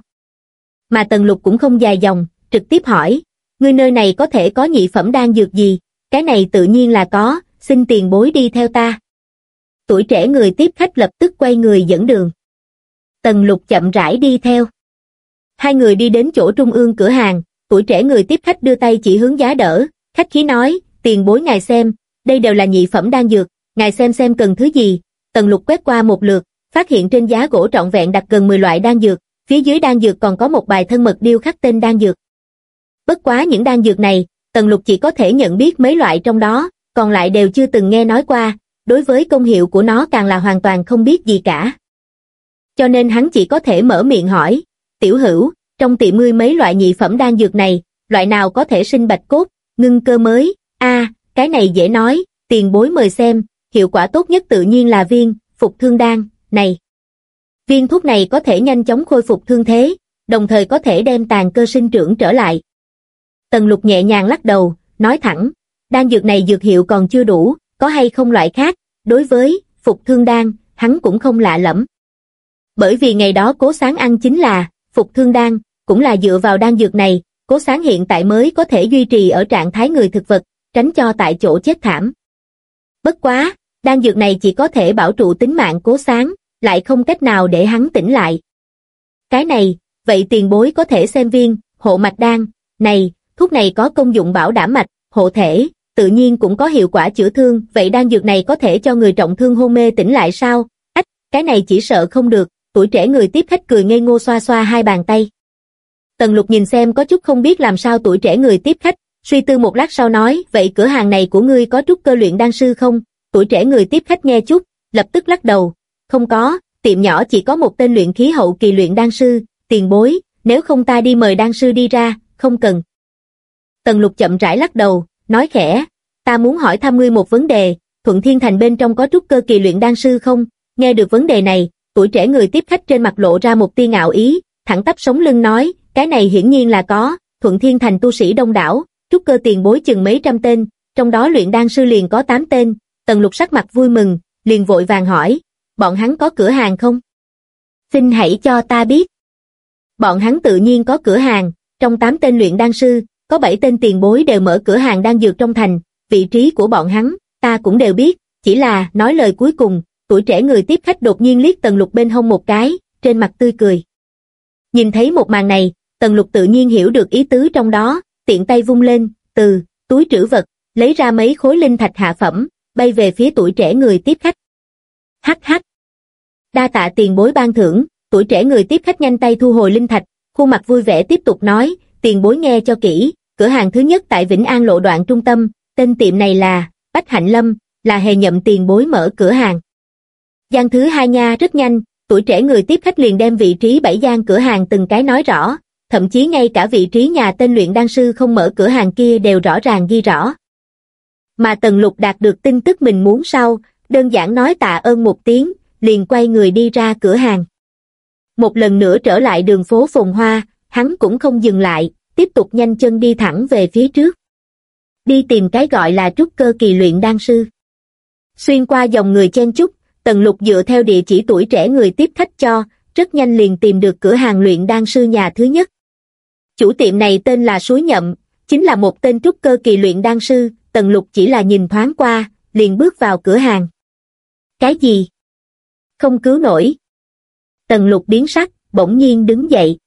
Mà Tần Lục cũng không dài dòng, trực tiếp hỏi, người nơi này có thể có nhị phẩm đan dược gì, cái này tự nhiên là có, xin tiền bối đi theo ta. Tuổi trẻ người tiếp khách lập tức quay người dẫn đường. Tần Lục chậm rãi đi theo. Hai người đi đến chỗ trung ương cửa hàng, tuổi trẻ người tiếp khách đưa tay chỉ hướng giá đỡ, khách khí nói, tiền bối ngài xem, đây đều là nhị phẩm đan dược, ngài xem xem cần thứ gì. Tần lục quét qua một lượt, phát hiện trên giá gỗ trọn vẹn đặt gần 10 loại đan dược, phía dưới đan dược còn có một bài thân mật điêu khắc tên đan dược. Bất quá những đan dược này, Tần lục chỉ có thể nhận biết mấy loại trong đó, còn lại đều chưa từng nghe nói qua, đối với công hiệu của nó càng là hoàn toàn không biết gì cả. Cho nên hắn chỉ có thể mở miệng hỏi, tiểu hữu, trong tiệm ngươi mấy loại nhị phẩm đan dược này, loại nào có thể sinh bạch cốt, ngưng cơ mới, a cái này dễ nói, tiền bối mời xem, hiệu quả tốt nhất tự nhiên là viên, phục thương đan, này. Viên thuốc này có thể nhanh chóng khôi phục thương thế, đồng thời có thể đem tàn cơ sinh trưởng trở lại. Tần lục nhẹ nhàng lắc đầu, nói thẳng, đan dược này dược hiệu còn chưa đủ, có hay không loại khác, đối với, phục thương đan, hắn cũng không lạ lẫm. Bởi vì ngày đó cố sáng ăn chính là, phục thương đan, cũng là dựa vào đan dược này, cố sáng hiện tại mới có thể duy trì ở trạng thái người thực vật, tránh cho tại chỗ chết thảm. Bất quá, đan dược này chỉ có thể bảo trụ tính mạng cố sáng, lại không cách nào để hắn tỉnh lại. Cái này, vậy tiền bối có thể xem viên, hộ mạch đan, này, thuốc này có công dụng bảo đảm mạch, hộ thể, tự nhiên cũng có hiệu quả chữa thương, vậy đan dược này có thể cho người trọng thương hôn mê tỉnh lại sao? Ách, cái này chỉ sợ không được, tuổi trẻ người tiếp khách cười ngây ngô xoa xoa hai bàn tay. Tần lục nhìn xem có chút không biết làm sao tuổi trẻ người tiếp khách, suy tư một lát sau nói, vậy cửa hàng này của ngươi có trúc cơ luyện đan sư không? Tuổi trẻ người tiếp khách nghe chút, lập tức lắc đầu, không có, tiệm nhỏ chỉ có một tên luyện khí hậu kỳ luyện đan sư, tiền bối, nếu không ta đi mời đan sư đi ra, không cần. Tần lục chậm rãi lắc đầu, nói khẽ, ta muốn hỏi thăm ngươi một vấn đề, Thuận Thiên Thành bên trong có trúc cơ kỳ luyện đan sư không? Nghe được vấn đề này, tuổi trẻ người tiếp khách trên mặt lộ ra một tia ngạo ý, thẳng tắp sống lưng nói, cái này hiển nhiên là có, Thuận Thiên Thành tu sĩ đông đảo, trúc cơ tiền bối chừng mấy trăm tên, trong đó luyện đan sư liền có 8 tên, tần lục sắc mặt vui mừng, liền vội vàng hỏi, bọn hắn có cửa hàng không? Xin hãy cho ta biết. Bọn hắn tự nhiên có cửa hàng, trong 8 tên luyện đan sư, có 7 tên tiền bối đều mở cửa hàng đang dược trong thành, vị trí của bọn hắn, ta cũng đều biết, chỉ là, nói lời cuối cùng, tuổi trẻ người tiếp khách đột nhiên liếc tần lục bên hông một cái, trên mặt tươi cười. Nhìn thấy một màn này, tần lục tự nhiên hiểu được ý tứ trong đó, tiện tay vung lên, từ, túi trữ vật, lấy ra mấy khối linh thạch hạ phẩm, bay về phía tuổi trẻ người tiếp khách. Hắc hắc. Đa tạ tiền bối ban thưởng, tuổi trẻ người tiếp khách nhanh tay thu hồi linh thạch, khuôn mặt vui vẻ tiếp tục nói, tiền bối nghe cho kỹ, cửa hàng thứ nhất tại Vĩnh An lộ đoạn trung tâm, tên tiệm này là, Bách Hạnh Lâm, là hề nhậm tiền bối mở cửa hàng. Gian thứ hai nha rất nhanh, tuổi trẻ người tiếp khách liền đem vị trí bảy gian cửa hàng từng cái nói rõ, thậm chí ngay cả vị trí nhà tên luyện đan sư không mở cửa hàng kia đều rõ ràng ghi rõ. Mà Tần Lục đạt được tin tức mình muốn sau, đơn giản nói tạ ơn một tiếng, liền quay người đi ra cửa hàng. Một lần nữa trở lại đường phố Phồn Hoa, hắn cũng không dừng lại, tiếp tục nhanh chân đi thẳng về phía trước. Đi tìm cái gọi là trúc cơ kỳ luyện đan sư. Xuyên qua dòng người chen chúc, Tần Lục dựa theo địa chỉ tuổi trẻ người tiếp khách cho, rất nhanh liền tìm được cửa hàng luyện đan sư nhà thứ nhất. Chủ tiệm này tên là Suối Nhậm, chính là một tên trúc cơ kỳ luyện đan sư, Tần Lục chỉ là nhìn thoáng qua, liền bước vào cửa hàng. Cái gì? Không cứu nổi. Tần Lục biến sắc, bỗng nhiên đứng dậy.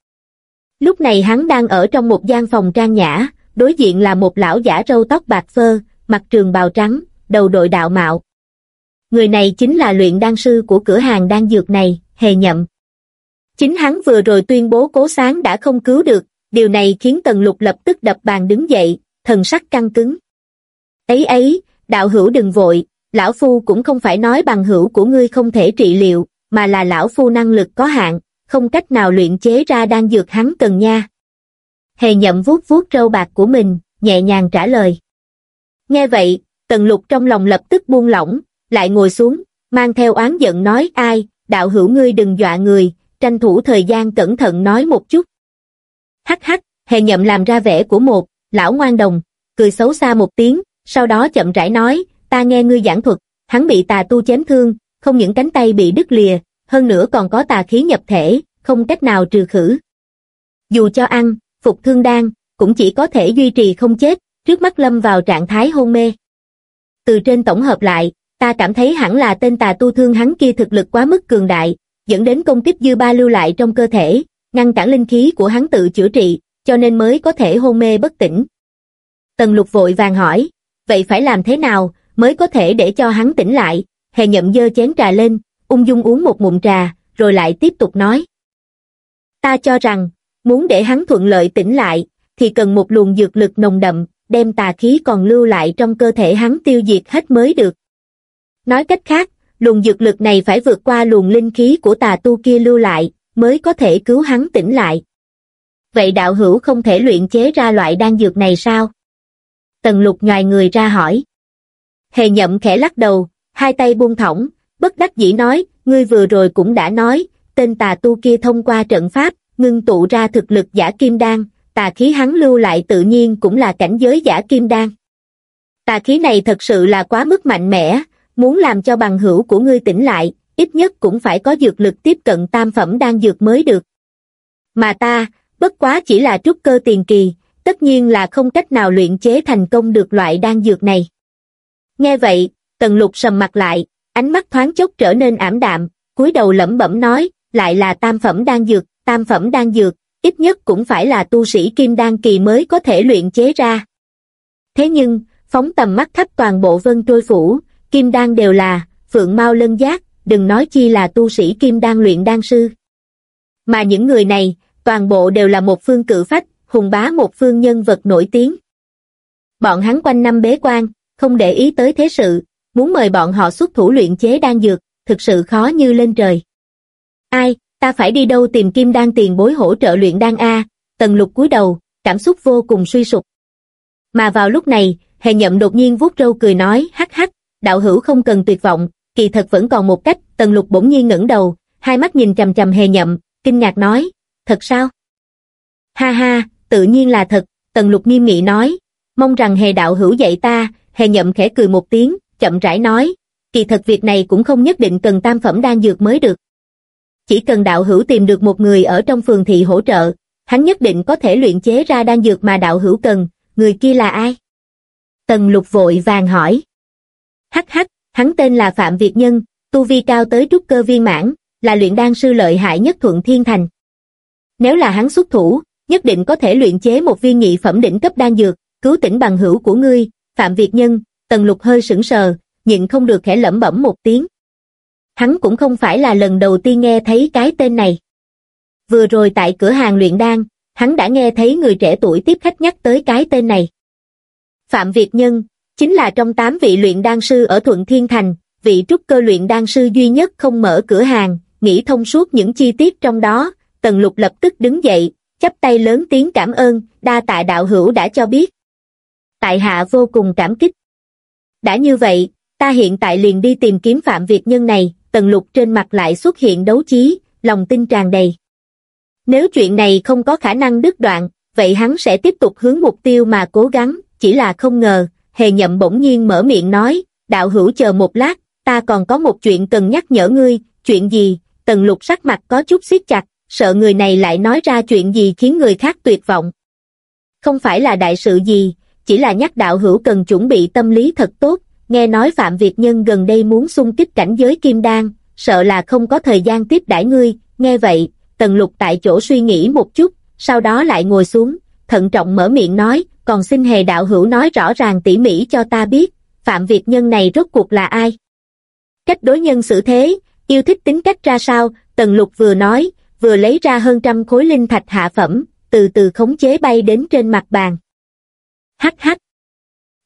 Lúc này hắn đang ở trong một gian phòng trang nhã, đối diện là một lão giả râu tóc bạc phơ, mặt trường bào trắng, đầu đội đạo mạo. Người này chính là luyện đan sư của cửa hàng đan dược này, hề nhậm. Chính hắn vừa rồi tuyên bố cố sáng đã không cứu được, điều này khiến Tần Lục lập tức đập bàn đứng dậy, thần sắc căng cứng. Ấy ấy, đạo hữu đừng vội, lão phu cũng không phải nói bằng hữu của ngươi không thể trị liệu, mà là lão phu năng lực có hạn, không cách nào luyện chế ra đan dược hắn cần nha. Hề nhậm vuốt vuốt râu bạc của mình, nhẹ nhàng trả lời. Nghe vậy, tần lục trong lòng lập tức buông lỏng, lại ngồi xuống, mang theo oán giận nói ai, đạo hữu ngươi đừng dọa người, tranh thủ thời gian cẩn thận nói một chút. Hắc hắc, hề nhậm làm ra vẻ của một, lão ngoan đồng, cười xấu xa một tiếng, sau đó chậm rãi nói, ta nghe ngươi giảng thuật, hắn bị tà tu chém thương, không những cánh tay bị đứt lìa, hơn nữa còn có tà khí nhập thể, không cách nào trừ khử. Dù cho ăn, phục thương đan, cũng chỉ có thể duy trì không chết, trước mắt lâm vào trạng thái hôn mê. Từ trên tổng hợp lại, ta cảm thấy hẳn là tên tà tu thương hắn kia thực lực quá mức cường đại, dẫn đến công kích dư ba lưu lại trong cơ thể, ngăn cản linh khí của hắn tự chữa trị, cho nên mới có thể hôn mê bất tỉnh. Tần lục vội vàng hỏi, vậy phải làm thế nào mới có thể để cho hắn tỉnh lại, hề nhậm dơ chén trà lên, ung dung uống một ngụm trà, rồi lại tiếp tục nói. Ta cho rằng, muốn để hắn thuận lợi tỉnh lại, thì cần một luồng dược lực nồng đậm, đem tà khí còn lưu lại trong cơ thể hắn tiêu diệt hết mới được. Nói cách khác, luồng dược lực này phải vượt qua luồng linh khí của tà tu kia lưu lại, mới có thể cứu hắn tỉnh lại. Vậy đạo hữu không thể luyện chế ra loại đan dược này sao? Tần lục nhòi người ra hỏi. Hề nhậm khẽ lắc đầu, hai tay buông thõng, bất đắc dĩ nói, ngươi vừa rồi cũng đã nói, tên tà tu kia thông qua trận pháp, ngưng tụ ra thực lực giả kim đan, tà khí hắn lưu lại tự nhiên cũng là cảnh giới giả kim đan. Tà khí này thật sự là quá mức mạnh mẽ, muốn làm cho bằng hữu của ngươi tỉnh lại, ít nhất cũng phải có dược lực tiếp cận tam phẩm đan dược mới được. Mà ta, bất quá chỉ là trúc cơ tiền kỳ, tất nhiên là không cách nào luyện chế thành công được loại đan dược này. Nghe vậy, tần lục sầm mặt lại, ánh mắt thoáng chốc trở nên ảm đạm, cúi đầu lẩm bẩm nói, lại là tam phẩm đan dược, tam phẩm đan dược, ít nhất cũng phải là tu sĩ kim đan kỳ mới có thể luyện chế ra. Thế nhưng, phóng tầm mắt khắp toàn bộ vân trôi phủ, kim đan đều là, phượng mau lân giác, đừng nói chi là tu sĩ kim đan luyện đan sư. Mà những người này, toàn bộ đều là một phương cử phách, hùng bá một phương nhân vật nổi tiếng. Bọn hắn quanh năm bế quan, không để ý tới thế sự, muốn mời bọn họ xuất thủ luyện chế đan dược, thực sự khó như lên trời. Ai, ta phải đi đâu tìm kim đan tiền bối hỗ trợ luyện đan A, tần lục cúi đầu, cảm xúc vô cùng suy sụp. Mà vào lúc này, hề nhậm đột nhiên vuốt râu cười nói, hắc hắc, đạo hữu không cần tuyệt vọng, kỳ thật vẫn còn một cách, tần lục bỗng nhiên ngẩng đầu, hai mắt nhìn trầm trầm hề nhậm, kinh ngạc nói, thật sao? Ha ha, tự nhiên là thật, tần lục nghiêm nghị nói, mong rằng hề đạo hữu dạy ta, hề nhậm khẽ cười một tiếng, chậm rãi nói, kỳ thật việc này cũng không nhất định cần tam phẩm đan dược mới được. Chỉ cần đạo hữu tìm được một người ở trong phường thị hỗ trợ, hắn nhất định có thể luyện chế ra đan dược mà đạo hữu cần, người kia là ai? Tần lục vội vàng hỏi. Hắc hắc, hắn tên là Phạm Việt Nhân, tu vi cao tới trúc cơ viên mãn, là luyện đan sư lợi hại nhất thuận thiên thành. Nếu là hắn xuất thủ, nhất định có thể luyện chế một viên nghị phẩm đỉnh cấp đan dược, cứu tỉnh bằng hữu của ngươi, Phạm Việt Nhân, Tần Lục hơi sững sờ, nhịn không được khẽ lẩm bẩm một tiếng. Hắn cũng không phải là lần đầu tiên nghe thấy cái tên này. Vừa rồi tại cửa hàng luyện đan, hắn đã nghe thấy người trẻ tuổi tiếp khách nhắc tới cái tên này. Phạm Việt Nhân, chính là trong tám vị luyện đan sư ở Thuận Thiên Thành, vị trúc cơ luyện đan sư duy nhất không mở cửa hàng, nghĩ thông suốt những chi tiết trong đó, Tần Lục lập tức đứng dậy, chắp tay lớn tiếng cảm ơn, đa tạ đạo hữu đã cho biết. Tại hạ vô cùng cảm kích. Đã như vậy, ta hiện tại liền đi tìm kiếm Phạm Việt Nhân này, Tần Lục trên mặt lại xuất hiện đấu chí, lòng tin tràn đầy. Nếu chuyện này không có khả năng đứt đoạn, vậy hắn sẽ tiếp tục hướng mục tiêu mà cố gắng, chỉ là không ngờ, hề nhậm bỗng nhiên mở miệng nói, đạo hữu chờ một lát, ta còn có một chuyện cần nhắc nhở ngươi, chuyện gì, tần lục sắc mặt có chút siết chặt, sợ người này lại nói ra chuyện gì khiến người khác tuyệt vọng. Không phải là đại sự gì, chỉ là nhắc đạo hữu cần chuẩn bị tâm lý thật tốt, nghe nói Phạm Việt Nhân gần đây muốn xung kích cảnh giới kim đan, sợ là không có thời gian tiếp đãi ngươi, nghe vậy, tần lục tại chỗ suy nghĩ một chút, sau đó lại ngồi xuống, thận trọng mở miệng nói, còn xin hề đạo hữu nói rõ ràng tỉ mỉ cho ta biết, Phạm Việt Nhân này rốt cuộc là ai? Cách đối nhân xử thế, yêu thích tính cách ra sao, tần lục vừa nói, vừa lấy ra hơn trăm khối linh thạch hạ phẩm, từ từ khống chế bay đến trên mặt bàn. Hắc hắc.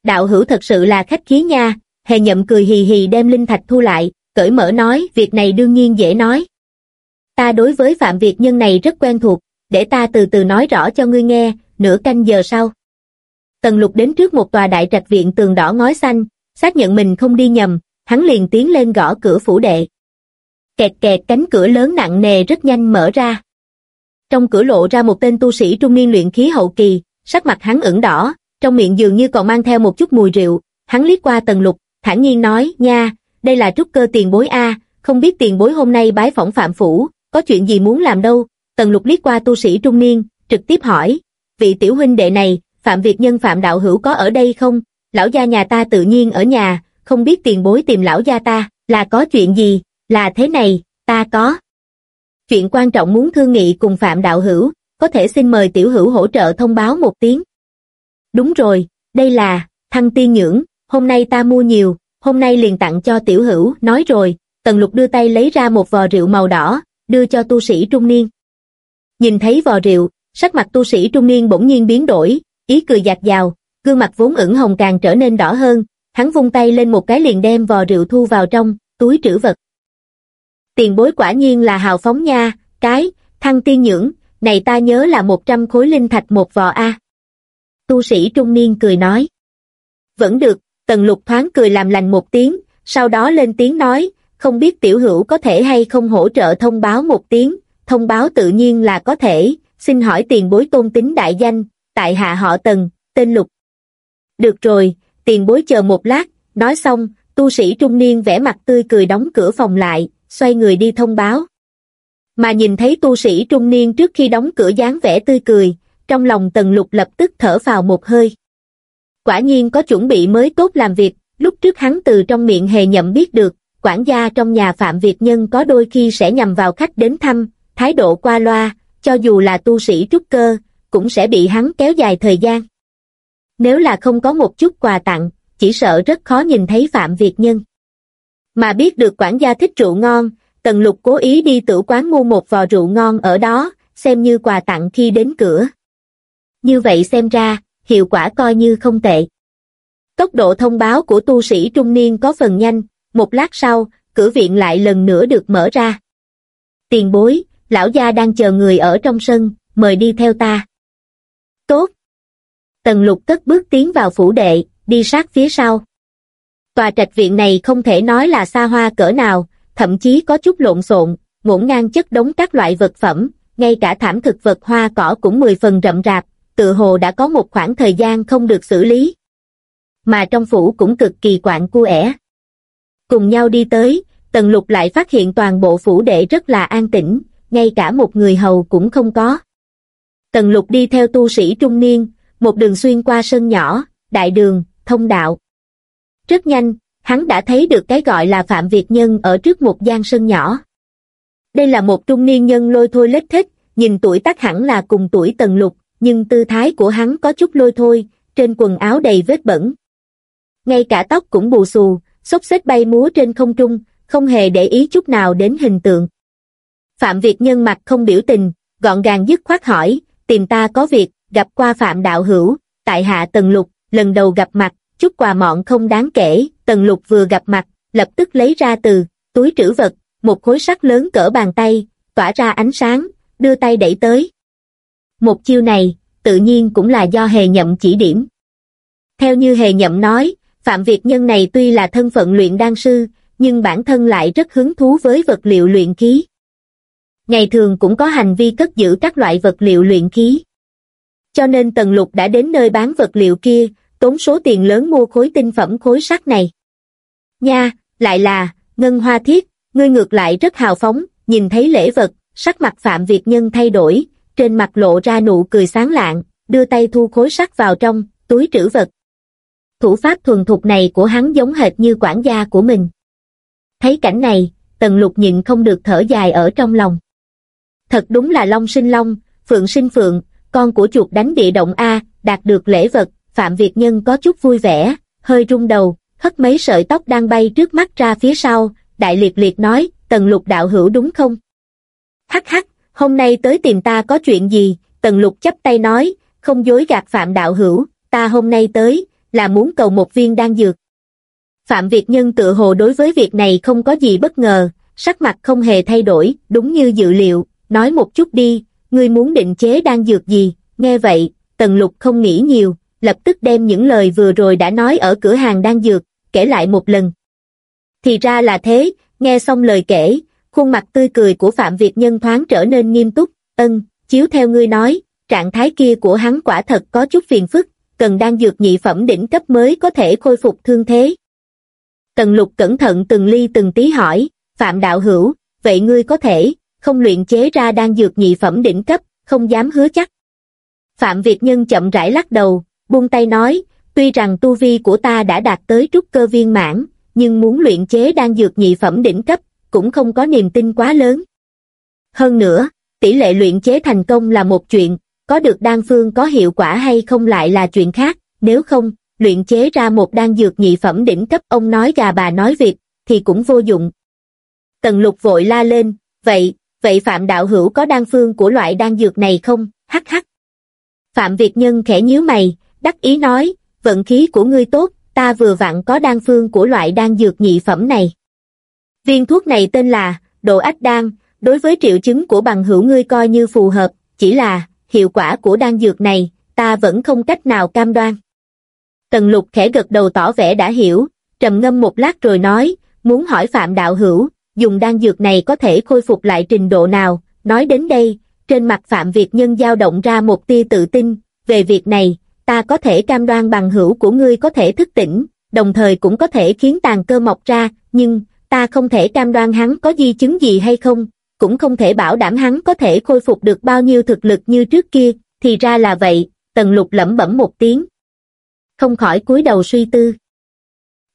Đạo hữu thật sự là khách khí nha, hề nhậm cười hì hì đem linh thạch thu lại, cởi mở nói, việc này đương nhiên dễ nói. Ta đối với Phạm Việt nhân này rất quen thuộc, để ta từ từ nói rõ cho ngươi nghe, nửa canh giờ sau. Tần lục đến trước một tòa đại trạch viện tường đỏ ngói xanh, xác nhận mình không đi nhầm, hắn liền tiến lên gõ cửa phủ đệ. Kẹt kẹt cánh cửa lớn nặng nề rất nhanh mở ra. Trong cửa lộ ra một tên tu sĩ trung niên luyện khí hậu kỳ, sắc mặt hắn ửng đỏ, trong miệng dường như còn mang theo một chút mùi rượu, hắn liếc qua tần lục, thản nhiên nói, nha, đây là trúc cơ tiền bối A, không biết tiền bối hôm nay bái phỏng phạm phủ, có chuyện gì muốn làm đâu, tần lục liếc qua tu sĩ trung niên, trực tiếp hỏi, vị tiểu huynh đệ này, phạm việt nhân phạm đạo hữu có ở đây không, lão gia nhà ta tự nhiên ở nhà, không biết tiền bối tìm lão gia ta, là có chuyện gì, là thế này, ta có. Chuyện quan trọng muốn thương nghị cùng phạm đạo hữu, có thể xin mời tiểu hữu hỗ trợ thông báo một tiếng. Đúng rồi, đây là, thăng tiên nhưỡng, hôm nay ta mua nhiều, hôm nay liền tặng cho tiểu hữu, nói rồi, tần lục đưa tay lấy ra một vò rượu màu đỏ, đưa cho tu sĩ trung niên. Nhìn thấy vò rượu, sắc mặt tu sĩ trung niên bỗng nhiên biến đổi, ý cười giạt dào, gương mặt vốn ửng hồng càng trở nên đỏ hơn, hắn vung tay lên một cái liền đem vò rượu thu vào trong, túi trữ vật. Tiền bối quả nhiên là hào phóng nha, cái, thăng tiên nhưỡng, này ta nhớ là 100 khối linh thạch một vò A. Tu sĩ trung niên cười nói. Vẫn được, tần lục thoáng cười làm lành một tiếng, sau đó lên tiếng nói, không biết tiểu hữu có thể hay không hỗ trợ thông báo một tiếng, thông báo tự nhiên là có thể, xin hỏi tiền bối tôn tính đại danh, tại hạ họ tần, tên lục. Được rồi, tiền bối chờ một lát, nói xong, tu sĩ trung niên vẽ mặt tươi cười đóng cửa phòng lại, xoay người đi thông báo. Mà nhìn thấy tu sĩ trung niên trước khi đóng cửa dáng vẻ tươi cười, trong lòng tần lục lập tức thở vào một hơi. Quả nhiên có chuẩn bị mới tốt làm việc, lúc trước hắn từ trong miệng hề nhậm biết được, quản gia trong nhà Phạm Việt Nhân có đôi khi sẽ nhằm vào khách đến thăm, thái độ qua loa, cho dù là tu sĩ trúc cơ, cũng sẽ bị hắn kéo dài thời gian. Nếu là không có một chút quà tặng, chỉ sợ rất khó nhìn thấy Phạm Việt Nhân. Mà biết được quản gia thích rượu ngon, Tần Lục cố ý đi tử quán mua một vò rượu ngon ở đó, xem như quà tặng khi đến cửa. Như vậy xem ra, hiệu quả coi như không tệ. Tốc độ thông báo của tu sĩ trung niên có phần nhanh, một lát sau, cửa viện lại lần nữa được mở ra. Tiền bối, lão gia đang chờ người ở trong sân, mời đi theo ta. Tốt. Tần lục cất bước tiến vào phủ đệ, đi sát phía sau. Tòa trạch viện này không thể nói là xa hoa cỡ nào, thậm chí có chút lộn xộn, ngổn ngang chất đống các loại vật phẩm, ngay cả thảm thực vật hoa cỏ cũng mười phần rậm rạp, tự hồ đã có một khoảng thời gian không được xử lý. Mà trong phủ cũng cực kỳ quạng cu ẻ. Cùng nhau đi tới, Tần Lục lại phát hiện toàn bộ phủ đệ rất là an tĩnh, ngay cả một người hầu cũng không có. Tần Lục đi theo tu sĩ trung niên, một đường xuyên qua sân nhỏ, đại đường, thông đạo. Rất nhanh, hắn đã thấy được cái gọi là Phạm Việt Nhân ở trước một gian sân nhỏ. Đây là một trung niên nhân lôi thôi lết thích, nhìn tuổi tác hẳn là cùng tuổi Tần Lục, nhưng tư thái của hắn có chút lôi thôi, trên quần áo đầy vết bẩn. Ngay cả tóc cũng bù xù, xốc xếch bay múa trên không trung, không hề để ý chút nào đến hình tượng. Phạm Việt nhân mặt không biểu tình, gọn gàng dứt khoát hỏi, tìm ta có việc, gặp qua Phạm Đạo Hữu, tại hạ Tần Lục, lần đầu gặp mặt, chút quà mọn không đáng kể, Tần Lục vừa gặp mặt, lập tức lấy ra từ, túi trữ vật, một khối sắt lớn cỡ bàn tay, tỏa ra ánh sáng, đưa tay đẩy tới. Một chiêu này, tự nhiên cũng là do hề nhậm chỉ điểm. Theo như hề nhậm nói, Phạm Việt Nhân này tuy là thân phận luyện đan sư, nhưng bản thân lại rất hứng thú với vật liệu luyện khí. Ngày thường cũng có hành vi cất giữ các loại vật liệu luyện khí. Cho nên Tần Lục đã đến nơi bán vật liệu kia, tốn số tiền lớn mua khối tinh phẩm khối sắt này. Nha, lại là, Ngân Hoa Thiết, ngươi ngược lại rất hào phóng, nhìn thấy lễ vật, sắc mặt Phạm Việt Nhân thay đổi, trên mặt lộ ra nụ cười sáng lạng, đưa tay thu khối sắt vào trong, túi trữ vật. Thủ pháp thuần thục này của hắn giống hệt như quản gia của mình. Thấy cảnh này, tần lục nhịn không được thở dài ở trong lòng. Thật đúng là long sinh long, phượng sinh phượng, con của chuột đánh địa động A, đạt được lễ vật, Phạm Việt Nhân có chút vui vẻ, hơi rung đầu, hất mấy sợi tóc đang bay trước mắt ra phía sau, đại liệt liệt nói, tần lục đạo hữu đúng không? Hắc hắc, hôm nay tới tìm ta có chuyện gì, tần lục chấp tay nói, không dối gạt Phạm đạo hữu, ta hôm nay tới, là muốn cầu một viên đan dược. Phạm Việt Nhân tự hồ đối với việc này không có gì bất ngờ, sắc mặt không hề thay đổi, đúng như dự liệu, nói một chút đi, ngươi muốn định chế đan dược gì, nghe vậy, Tần Lục không nghĩ nhiều, lập tức đem những lời vừa rồi đã nói ở cửa hàng đan dược, kể lại một lần. Thì ra là thế, nghe xong lời kể, khuôn mặt tươi cười của Phạm Việt Nhân thoáng trở nên nghiêm túc, ân, chiếu theo ngươi nói, trạng thái kia của hắn quả thật có chút phiền phức, cần đang dược nhị phẩm đỉnh cấp mới có thể khôi phục thương thế. Tần lục cẩn thận từng ly từng tí hỏi, Phạm Đạo Hữu, vậy ngươi có thể, không luyện chế ra đang dược nhị phẩm đỉnh cấp, không dám hứa chắc. Phạm Việt Nhân chậm rãi lắc đầu, buông tay nói, tuy rằng tu vi của ta đã đạt tới trúc cơ viên mãn, nhưng muốn luyện chế đang dược nhị phẩm đỉnh cấp, cũng không có niềm tin quá lớn. Hơn nữa, tỷ lệ luyện chế thành công là một chuyện, có được đan phương có hiệu quả hay không lại là chuyện khác, nếu không, luyện chế ra một đan dược nhị phẩm đỉnh cấp ông nói gà bà nói việc, thì cũng vô dụng. Tần lục vội la lên, vậy, vậy Phạm Đạo Hữu có đan phương của loại đan dược này không, hắc hắc. Phạm Việt Nhân khẽ nhíu mày, đắc ý nói, vận khí của ngươi tốt, ta vừa vặn có đan phương của loại đan dược nhị phẩm này. Viên thuốc này tên là, độ ách đan, đối với triệu chứng của bằng hữu ngươi coi như phù hợp, chỉ là, hiệu quả của đan dược này, ta vẫn không cách nào cam đoan. Tần lục khẽ gật đầu tỏ vẻ đã hiểu, trầm ngâm một lát rồi nói, muốn hỏi Phạm Đạo Hữu, dùng đan dược này có thể khôi phục lại trình độ nào, nói đến đây, trên mặt Phạm Việt Nhân dao động ra một tia tự tin, về việc này, ta có thể cam đoan bằng hữu của ngươi có thể thức tỉnh, đồng thời cũng có thể khiến tàn cơ mọc ra, nhưng, ta không thể cam đoan hắn có di chứng gì hay không, cũng không thể bảo đảm hắn có thể khôi phục được bao nhiêu thực lực như trước kia, thì ra là vậy, tần lục lẩm bẩm một tiếng. Không khỏi cúi đầu suy tư.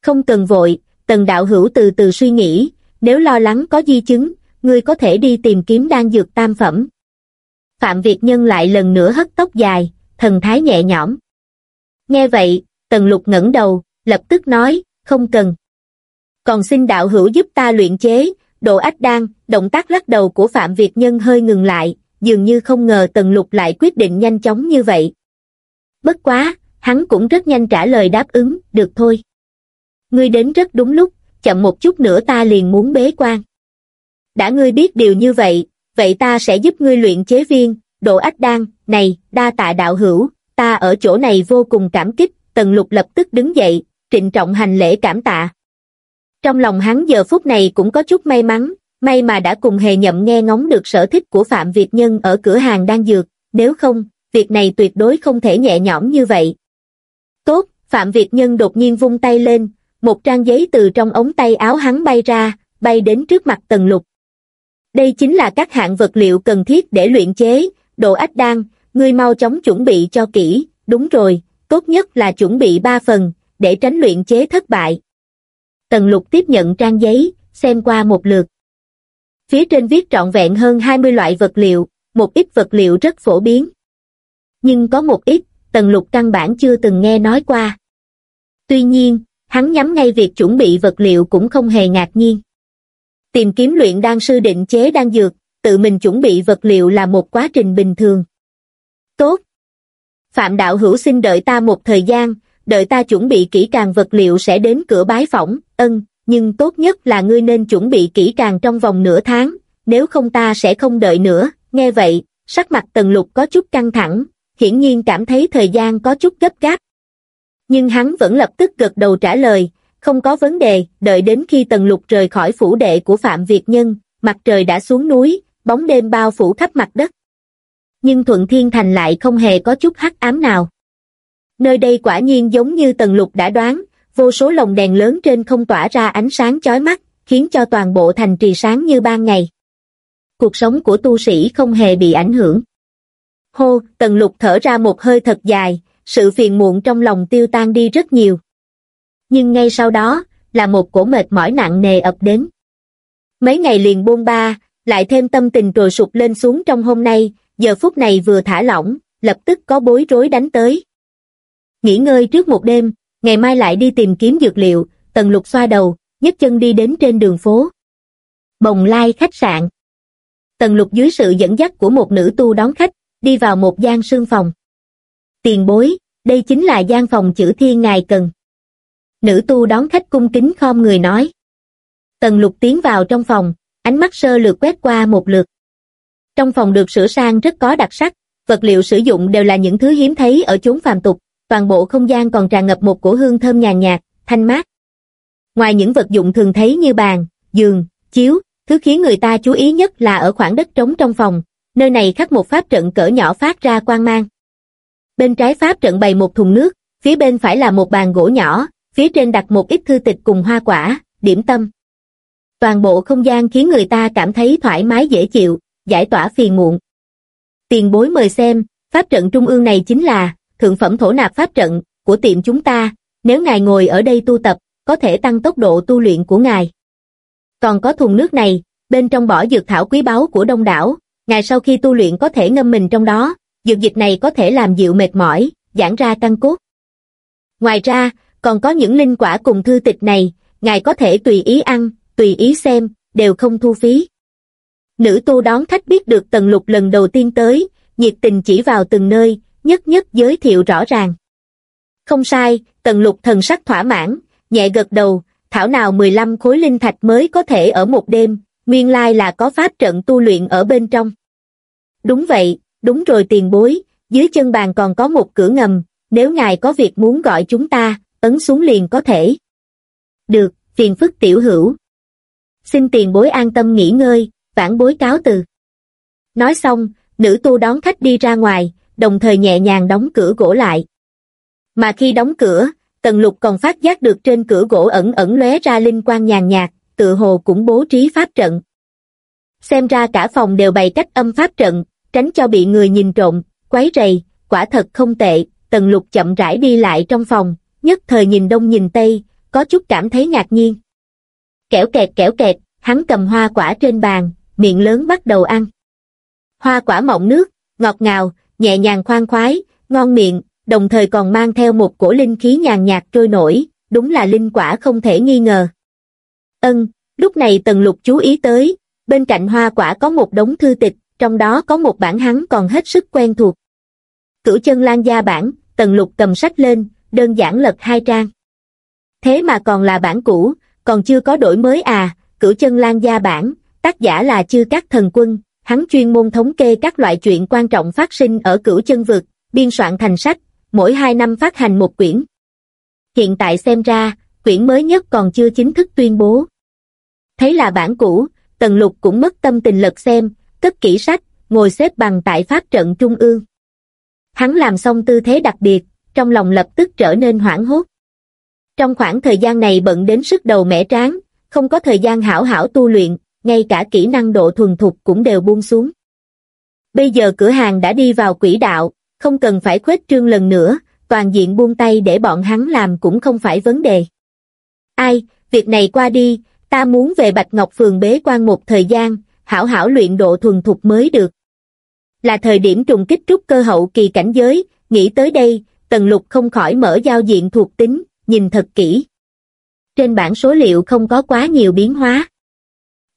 Không cần vội, tần đạo hữu từ từ suy nghĩ, nếu lo lắng có di chứng, ngươi có thể đi tìm kiếm đan dược tam phẩm. Phạm Việt Nhân lại lần nữa hất tóc dài, thần thái nhẹ nhõm. Nghe vậy, tần lục ngẩng đầu, lập tức nói, không cần. Còn xin đạo hữu giúp ta luyện chế, độ ách đan, động tác lắc đầu của Phạm Việt Nhân hơi ngừng lại, dường như không ngờ tần lục lại quyết định nhanh chóng như vậy. Bất quá, hắn cũng rất nhanh trả lời đáp ứng, được thôi. Ngươi đến rất đúng lúc, chậm một chút nữa ta liền muốn bế quan. Đã ngươi biết điều như vậy, vậy ta sẽ giúp ngươi luyện chế viên, độ ách đan, này, đa tạ đạo hữu, ta ở chỗ này vô cùng cảm kích, tần lục lập tức đứng dậy, trịnh trọng hành lễ cảm tạ. Trong lòng hắn giờ phút này cũng có chút may mắn, may mà đã cùng hề nhậm nghe ngóng được sở thích của Phạm Việt Nhân ở cửa hàng đang dược, nếu không, việc này tuyệt đối không thể nhẹ nhõm như vậy. Tốt, Phạm Việt Nhân đột nhiên vung tay lên, một trang giấy từ trong ống tay áo hắn bay ra, bay đến trước mặt Tần Lục. Đây chính là các hạng vật liệu cần thiết để luyện chế, đồ ách đan, ngươi mau chóng chuẩn bị cho kỹ, đúng rồi, tốt nhất là chuẩn bị ba phần, để tránh luyện chế thất bại. Tần Lục tiếp nhận trang giấy, xem qua một lượt. Phía trên viết trọn vẹn hơn 20 loại vật liệu, một ít vật liệu rất phổ biến. Nhưng có một ít, Tần Lục căn bản chưa từng nghe nói qua. Tuy nhiên, hắn nhắm ngay việc chuẩn bị vật liệu cũng không hề ngạc nhiên. Tìm kiếm luyện đan sư định chế đan dược, tự mình chuẩn bị vật liệu là một quá trình bình thường. Tốt. Phạm đạo hữu xin đợi ta một thời gian, đợi ta chuẩn bị kỹ càng vật liệu sẽ đến cửa bái phỏng, ân, nhưng tốt nhất là ngươi nên chuẩn bị kỹ càng trong vòng nửa tháng, nếu không ta sẽ không đợi nữa, nghe vậy, sắc mặt tần lục có chút căng thẳng, hiển nhiên cảm thấy thời gian có chút gấp gáp. Nhưng hắn vẫn lập tức gật đầu trả lời, không có vấn đề, đợi đến khi tần lục rời khỏi phủ đệ của Phạm Việt Nhân, mặt trời đã xuống núi, bóng đêm bao phủ khắp mặt đất. Nhưng Thuận Thiên Thành lại không hề có chút hắc ám nào. Nơi đây quả nhiên giống như tần lục đã đoán, vô số lồng đèn lớn trên không tỏa ra ánh sáng chói mắt, khiến cho toàn bộ thành trì sáng như ban ngày. Cuộc sống của tu sĩ không hề bị ảnh hưởng. Hô, tần lục thở ra một hơi thật dài, sự phiền muộn trong lòng tiêu tan đi rất nhiều. Nhưng ngay sau đó, là một cổ mệt mỏi nặng nề ập đến. Mấy ngày liền buông ba, lại thêm tâm tình trồi sụp lên xuống trong hôm nay, giờ phút này vừa thả lỏng, lập tức có bối rối đánh tới. Nghỉ ngơi trước một đêm, ngày mai lại đi tìm kiếm dược liệu, tần lục xoa đầu, nhấc chân đi đến trên đường phố. Bồng lai khách sạn. Tần lục dưới sự dẫn dắt của một nữ tu đón khách, đi vào một gian sương phòng. Tiền bối, đây chính là gian phòng chữ thiên ngài cần. Nữ tu đón khách cung kính khom người nói. Tần lục tiến vào trong phòng, ánh mắt sơ lược quét qua một lượt. Trong phòng được sửa sang rất có đặc sắc, vật liệu sử dụng đều là những thứ hiếm thấy ở chốn phàm tục, toàn bộ không gian còn tràn ngập một cổ hương thơm nhàn nhạt, thanh mát. Ngoài những vật dụng thường thấy như bàn, giường, chiếu, thứ khiến người ta chú ý nhất là ở khoảng đất trống trong phòng, nơi này khắc một pháp trận cỡ nhỏ phát ra quang mang. Bên trái pháp trận bày một thùng nước, phía bên phải là một bàn gỗ nhỏ, phía trên đặt một ít thư tịch cùng hoa quả, điểm tâm. Toàn bộ không gian khiến người ta cảm thấy thoải mái dễ chịu, giải tỏa phiền muộn. Tiền bối mời xem, pháp trận trung ương này chính là thượng phẩm thổ nạp pháp trận của tiệm chúng ta, nếu ngài ngồi ở đây tu tập, có thể tăng tốc độ tu luyện của ngài. Còn có thùng nước này, bên trong bỏ dược thảo quý báu của đông đảo, ngài sau khi tu luyện có thể ngâm mình trong đó, dược dịch này có thể làm dịu mệt mỏi, giãn ra căng cốt. Ngoài ra, còn có những linh quả cùng thư tịch này, ngài có thể tùy ý ăn, tùy ý xem, đều không thu phí. Nữ tu đón khách biết được tần lục lần đầu tiên tới, nhiệt tình chỉ vào từng nơi, nhất nhất giới thiệu rõ ràng. Không sai, tần lục thần sắc thỏa mãn, nhẹ gật đầu, thảo nào 15 khối linh thạch mới có thể ở một đêm, nguyên lai là có pháp trận tu luyện ở bên trong. Đúng vậy, đúng rồi tiền bối, dưới chân bàn còn có một cửa ngầm, nếu ngài có việc muốn gọi chúng ta, ấn xuống liền có thể. Được, phiền phức tiểu hữu. Xin tiền bối an tâm nghỉ ngơi, vãn bối cáo từ. Nói xong, nữ tu đón khách đi ra ngoài, đồng thời nhẹ nhàng đóng cửa gỗ lại. Mà khi đóng cửa, Tần Lục còn phát giác được trên cửa gỗ ẩn ẩn lóe ra linh quang nhàn nhạt, tự hồ cũng bố trí pháp trận. Xem ra cả phòng đều bày cách âm pháp trận, tránh cho bị người nhìn trộm, quấy rầy, quả thật không tệ, Tần Lục chậm rãi đi lại trong phòng, nhất thời nhìn đông nhìn tây, có chút cảm thấy ngạc nhiên. Kẻo kẹt kẻo kẹt, hắn cầm hoa quả trên bàn, miệng lớn bắt đầu ăn. Hoa quả mọng nước, ngọt ngào, nhẹ nhàng khoan khoái, ngon miệng, đồng thời còn mang theo một cổ linh khí nhàn nhạt trôi nổi, đúng là linh quả không thể nghi ngờ. Ân, lúc này Tần Lục chú ý tới, bên cạnh hoa quả có một đống thư tịch, trong đó có một bản hắn còn hết sức quen thuộc. Cửu chân lan gia bản, Tần Lục cầm sách lên, đơn giản lật hai trang. Thế mà còn là bản cũ, còn chưa có đổi mới à, cửu chân lan gia bản, tác giả là chư các thần quân, hắn chuyên môn thống kê các loại chuyện quan trọng phát sinh ở cửu chân vực, biên soạn thành sách, mỗi hai năm phát hành một quyển. Hiện tại xem ra, quyển mới nhất còn chưa chính thức tuyên bố. Thấy là bản cũ, Tần Lục cũng mất tâm tình lật xem, cất kỹ sách, ngồi xếp bằng tại pháp trận trung ương. Hắn làm xong tư thế đặc biệt, trong lòng lập tức trở nên hoảng hốt. Trong khoảng thời gian này bận đến sức đầu mẻ tráng, không có thời gian hảo hảo tu luyện, ngay cả kỹ năng độ thuần thục cũng đều buông xuống. Bây giờ cửa hàng đã đi vào quỹ đạo, không cần phải khuếch trương lần nữa, toàn diện buông tay để bọn hắn làm cũng không phải vấn đề. Ai, việc này qua đi, ta muốn về Bạch Ngọc Phường bế quan một thời gian, hảo hảo luyện độ thuần thục mới được. Là thời điểm trùng kích trúc cơ hậu kỳ cảnh giới, nghĩ tới đây, Tần Lục không khỏi mở giao diện thuộc tính, nhìn thật kỹ. Trên bảng số liệu không có quá nhiều biến hóa.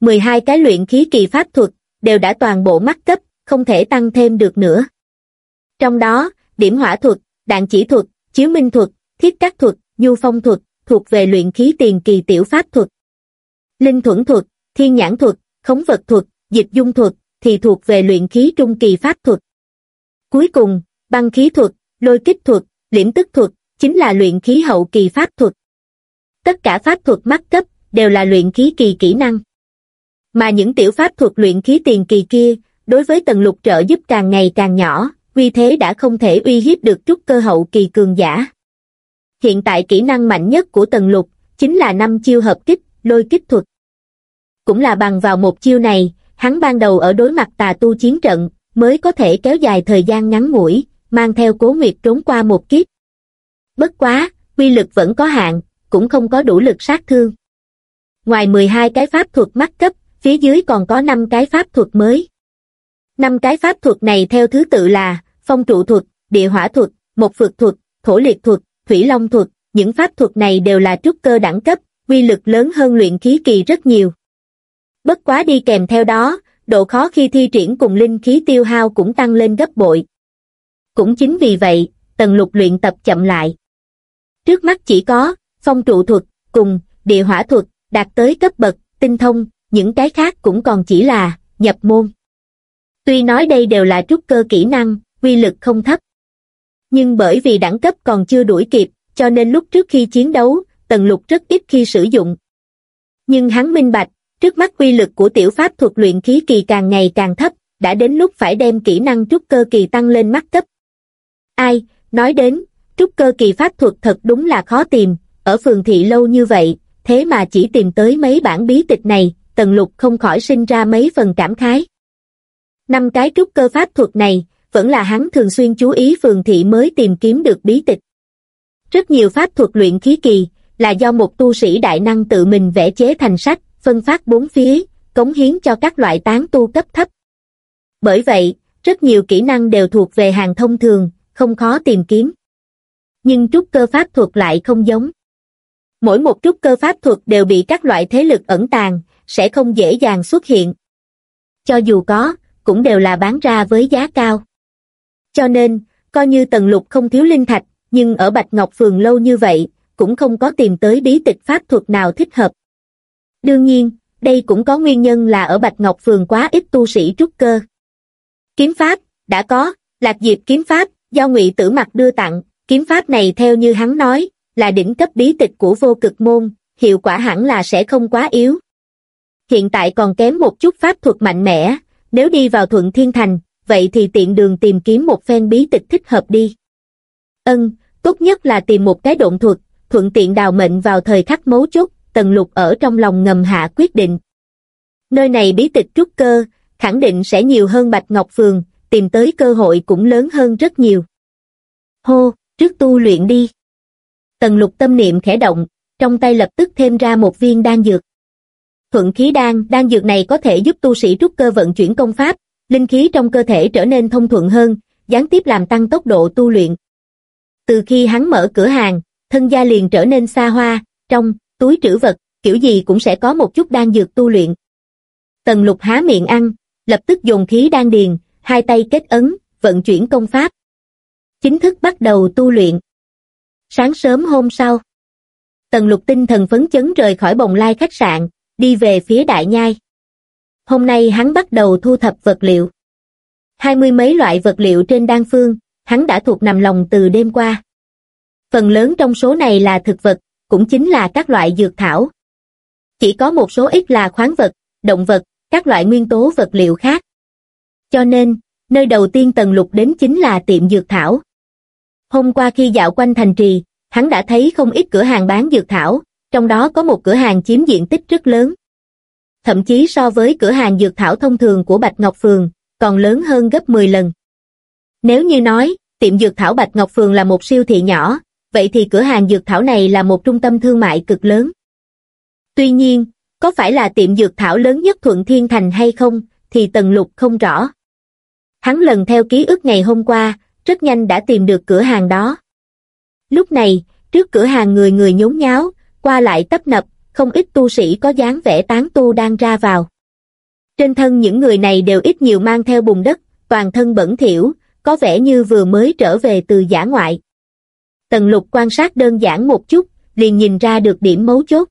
12 cái luyện khí kỳ pháp thuật, đều đã toàn bộ mắc cấp, không thể tăng thêm được nữa. Trong đó, điểm hỏa thuật, đạn chỉ thuật, chiếu minh thuật, thiết cắt thuật, nhu phong thuật, thuộc về luyện khí tiền kỳ tiểu pháp thuật. Linh thuẫn thuật, thiên nhãn thuật, khống vật thuật, dịch dung thuật, thì thuộc về luyện khí trung kỳ pháp thuật. Cuối cùng, băng khí thuật, lôi kích thuật, liễm tức thuật, chính là luyện khí hậu kỳ pháp thuật. Tất cả pháp thuật mắc cấp, đều là luyện khí kỳ kỹ năng. Mà những tiểu pháp thuật luyện khí tiền kỳ kia, đối với tần lục trợ giúp càng ngày càng nhỏ, uy thế đã không thể uy hiếp được trúc cơ hậu kỳ cường giả. Hiện tại kỹ năng mạnh nhất của tần lục, chính là năm chiêu hợp kích, lôi kích thuật. Cũng là bằng vào một chiêu này, hắn ban đầu ở đối mặt tà tu chiến trận, mới có thể kéo dài thời gian ngắn ngủi, mang theo cố nguyệt trốn qua một kiếp. Bất quá, quy lực vẫn có hạn, cũng không có đủ lực sát thương. Ngoài 12 cái pháp thuật mắt cấp, phía dưới còn có 5 cái pháp thuật mới. 5 cái pháp thuật này theo thứ tự là phong trụ thuật, địa hỏa thuật, một phược thuật, thổ liệt thuật, thủy long thuật, những pháp thuật này đều là trúc cơ đẳng cấp, quy lực lớn hơn luyện khí kỳ rất nhiều. Bất quá đi kèm theo đó, độ khó khi thi triển cùng linh khí tiêu hao cũng tăng lên gấp bội. Cũng chính vì vậy, tần lục luyện tập chậm lại. Trước mắt chỉ có, phong trụ thuật, cùng, địa hỏa thuật, đạt tới cấp bậc, tinh thông, những cái khác cũng còn chỉ là, nhập môn. Tuy nói đây đều là trúc cơ kỹ năng, quy lực không thấp. Nhưng bởi vì đẳng cấp còn chưa đuổi kịp, cho nên lúc trước khi chiến đấu, tần lục rất ít khi sử dụng. Nhưng hắn minh bạch, trước mắt quy lực của tiểu pháp thuật luyện khí kỳ càng ngày càng thấp, đã đến lúc phải đem kỹ năng trúc cơ kỳ tăng lên mắt cấp. Ai, nói đến, trúc cơ kỳ pháp thuật thật đúng là khó tìm, ở phường thị lâu như vậy, thế mà chỉ tìm tới mấy bản bí tịch này, tần lục không khỏi sinh ra mấy phần cảm khái. Năm cái trúc cơ pháp thuật này, vẫn là hắn thường xuyên chú ý phường thị mới tìm kiếm được bí tịch. Rất nhiều pháp thuật luyện khí kỳ, là do một tu sĩ đại năng tự mình vẽ chế thành sách, phân phát bốn phía, cống hiến cho các loại tán tu cấp thấp. Bởi vậy, rất nhiều kỹ năng đều thuộc về hàng thông thường, không khó tìm kiếm. Nhưng trúc cơ pháp thuật lại không giống. Mỗi một trúc cơ pháp thuật đều bị các loại thế lực ẩn tàng, sẽ không dễ dàng xuất hiện. Cho dù có, cũng đều là bán ra với giá cao. Cho nên, coi như Tần Lục không thiếu linh thạch, nhưng ở Bạch Ngọc Phường lâu như vậy, cũng không có tìm tới bí tịch pháp thuật nào thích hợp. Đương nhiên, đây cũng có nguyên nhân là ở Bạch Ngọc Phường quá ít tu sĩ trúc cơ. Kiếm pháp, đã có, lạc diệp kiếm pháp, do ngụy Tử Mặc đưa tặng, kiếm pháp này theo như hắn nói, là đỉnh cấp bí tịch của vô cực môn, hiệu quả hẳn là sẽ không quá yếu. Hiện tại còn kém một chút pháp thuật mạnh mẽ, nếu đi vào thuận thiên thành, vậy thì tiện đường tìm kiếm một phen bí tịch thích hợp đi. Ân, tốt nhất là tìm một cái động thuật, thuận tiện đào mệnh vào thời khắc mấu chốt, tần lục ở trong lòng ngầm hạ quyết định. Nơi này bí tịch trúc cơ, khẳng định sẽ nhiều hơn Bạch Ngọc Phường, tìm tới cơ hội cũng lớn hơn rất nhiều. Hô, trước tu luyện đi. Tần lục tâm niệm khẽ động, trong tay lập tức thêm ra một viên đan dược. Thuận khí đan, đan dược này có thể giúp tu sĩ trúc cơ vận chuyển công pháp, linh khí trong cơ thể trở nên thông thuận hơn, gián tiếp làm tăng tốc độ tu luyện. Từ khi hắn mở cửa hàng, thân gia liền trở nên xa hoa, trong túi trữ vật, kiểu gì cũng sẽ có một chút đan dược tu luyện. Tần lục há miệng ăn, lập tức dùng khí đan điền, hai tay kết ấn, vận chuyển công pháp. Chính thức bắt đầu tu luyện. Sáng sớm hôm sau, Tần lục tinh thần phấn chấn rời khỏi bồng lai khách sạn, đi về phía đại nhai. Hôm nay hắn bắt đầu thu thập vật liệu. Hai mươi mấy loại vật liệu trên đan phương, hắn đã thuộc nằm lòng từ đêm qua. Phần lớn trong số này là thực vật, cũng chính là các loại dược thảo. Chỉ có một số ít là khoáng vật, động vật, các loại nguyên tố vật liệu khác. Cho nên, nơi đầu tiên Tần Lục đến chính là tiệm dược thảo. Hôm qua khi dạo quanh thành trì, hắn đã thấy không ít cửa hàng bán dược thảo, trong đó có một cửa hàng chiếm diện tích rất lớn. Thậm chí so với cửa hàng dược thảo thông thường của Bạch Ngọc Phường, còn lớn hơn gấp 10 lần. Nếu như nói, tiệm dược thảo Bạch Ngọc Phường là một siêu thị nhỏ, vậy thì cửa hàng dược thảo này là một trung tâm thương mại cực lớn. Tuy nhiên, có phải là tiệm dược thảo lớn nhất Thuận Thiên Thành hay không, thì Tần Lục không rõ. Hắn lần theo ký ức ngày hôm qua, rất nhanh đã tìm được cửa hàng đó. Lúc này, trước cửa hàng người người nhốn nháo, qua lại tấp nập, không ít tu sĩ có dáng vẻ tán tu đang ra vào. Trên thân những người này đều ít nhiều mang theo bùn đất, toàn thân bẩn thỉu, có vẻ như vừa mới trở về từ giả ngoại. Tần lục quan sát đơn giản một chút, liền nhìn ra được điểm mấu chốt.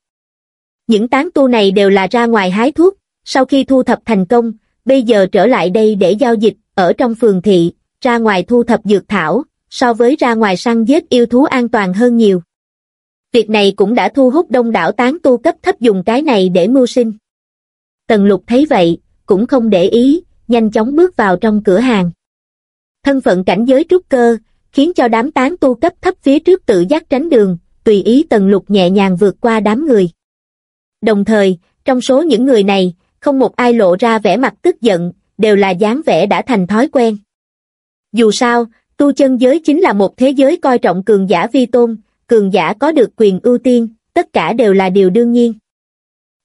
Những tán tu này đều là ra ngoài hái thuốc, sau khi thu thập thành công, bây giờ trở lại đây để giao dịch, ở trong phường thị, ra ngoài thu thập dược thảo, so với ra ngoài săn giết yêu thú an toàn hơn nhiều. Việc này cũng đã thu hút đông đảo tán tu cấp thấp dùng cái này để mưu sinh. Tần lục thấy vậy, cũng không để ý, nhanh chóng bước vào trong cửa hàng. Thân phận cảnh giới trúc cơ, khiến cho đám tán tu cấp thấp phía trước tự giác tránh đường, tùy ý tần lục nhẹ nhàng vượt qua đám người. Đồng thời, trong số những người này, không một ai lộ ra vẻ mặt tức giận, đều là dáng vẻ đã thành thói quen. Dù sao, tu chân giới chính là một thế giới coi trọng cường giả vi tôn, cường giả có được quyền ưu tiên, tất cả đều là điều đương nhiên.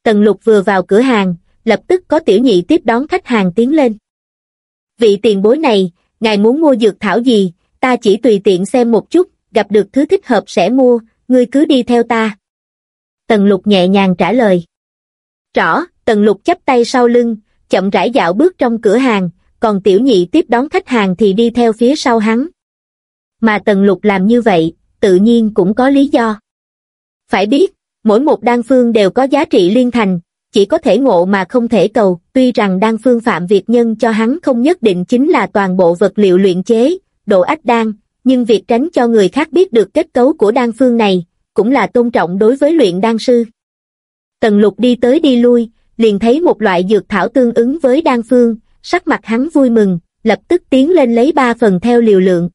Tần lục vừa vào cửa hàng, lập tức có tiểu nhị tiếp đón khách hàng tiến lên. Vị tiền bối này, ngài muốn mua dược thảo gì, ta chỉ tùy tiện xem một chút, gặp được thứ thích hợp sẽ mua, ngươi cứ đi theo ta. Tần lục nhẹ nhàng trả lời. Rõ, tần lục chắp tay sau lưng, chậm rãi dạo bước trong cửa hàng, còn tiểu nhị tiếp đón khách hàng thì đi theo phía sau hắn. Mà tần lục làm như vậy, tự nhiên cũng có lý do. Phải biết, mỗi một đan phương đều có giá trị liên thành, chỉ có thể ngộ mà không thể cầu, tuy rằng đan phương phạm việc nhân cho hắn không nhất định chính là toàn bộ vật liệu luyện chế, độ ách đan, nhưng việc tránh cho người khác biết được kết cấu của đan phương này, cũng là tôn trọng đối với luyện đan sư. Tần lục đi tới đi lui, liền thấy một loại dược thảo tương ứng với đan phương, sắc mặt hắn vui mừng, lập tức tiến lên lấy ba phần theo liều lượng.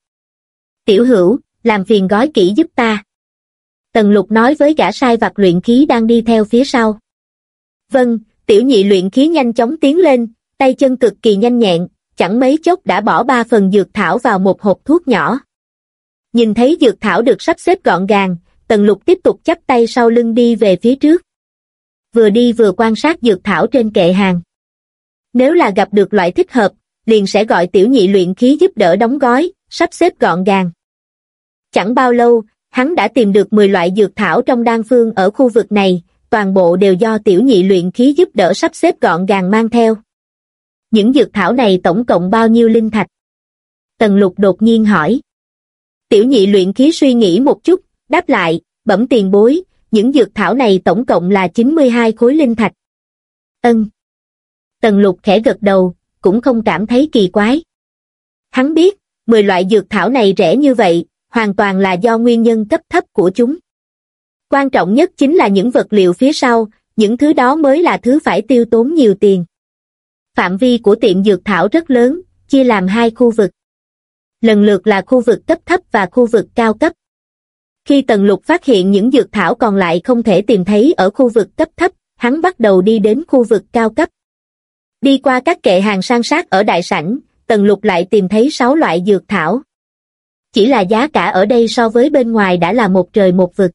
Tiểu hữu, làm phiền gói kỹ giúp ta. Tần lục nói với gã sai vặt luyện khí đang đi theo phía sau. Vâng, tiểu nhị luyện khí nhanh chóng tiến lên, tay chân cực kỳ nhanh nhẹn, chẳng mấy chốc đã bỏ ba phần dược thảo vào một hộp thuốc nhỏ. Nhìn thấy dược thảo được sắp xếp gọn gàng, tần lục tiếp tục chắp tay sau lưng đi về phía trước. Vừa đi vừa quan sát dược thảo trên kệ hàng. Nếu là gặp được loại thích hợp, liền sẽ gọi tiểu nhị luyện khí giúp đỡ đóng gói, sắp xếp gọn gàng. Chẳng bao lâu, hắn đã tìm được 10 loại dược thảo trong đan phương ở khu vực này, toàn bộ đều do tiểu nhị luyện khí giúp đỡ sắp xếp gọn gàng mang theo. Những dược thảo này tổng cộng bao nhiêu linh thạch? Tần lục đột nhiên hỏi. Tiểu nhị luyện khí suy nghĩ một chút, đáp lại, bẩm tiền bối, những dược thảo này tổng cộng là 92 khối linh thạch. Ân. Tần lục khẽ gật đầu, cũng không cảm thấy kỳ quái. Hắn biết, 10 loại dược thảo này rẻ như vậy, hoàn toàn là do nguyên nhân cấp thấp của chúng. Quan trọng nhất chính là những vật liệu phía sau, những thứ đó mới là thứ phải tiêu tốn nhiều tiền. Phạm vi của tiệm dược thảo rất lớn, chia làm hai khu vực. Lần lượt là khu vực cấp thấp và khu vực cao cấp. Khi Tần Lục phát hiện những dược thảo còn lại không thể tìm thấy ở khu vực cấp thấp, hắn bắt đầu đi đến khu vực cao cấp. Đi qua các kệ hàng sang sát ở đại sảnh, Tần Lục lại tìm thấy 6 loại dược thảo. Chỉ là giá cả ở đây so với bên ngoài đã là một trời một vực.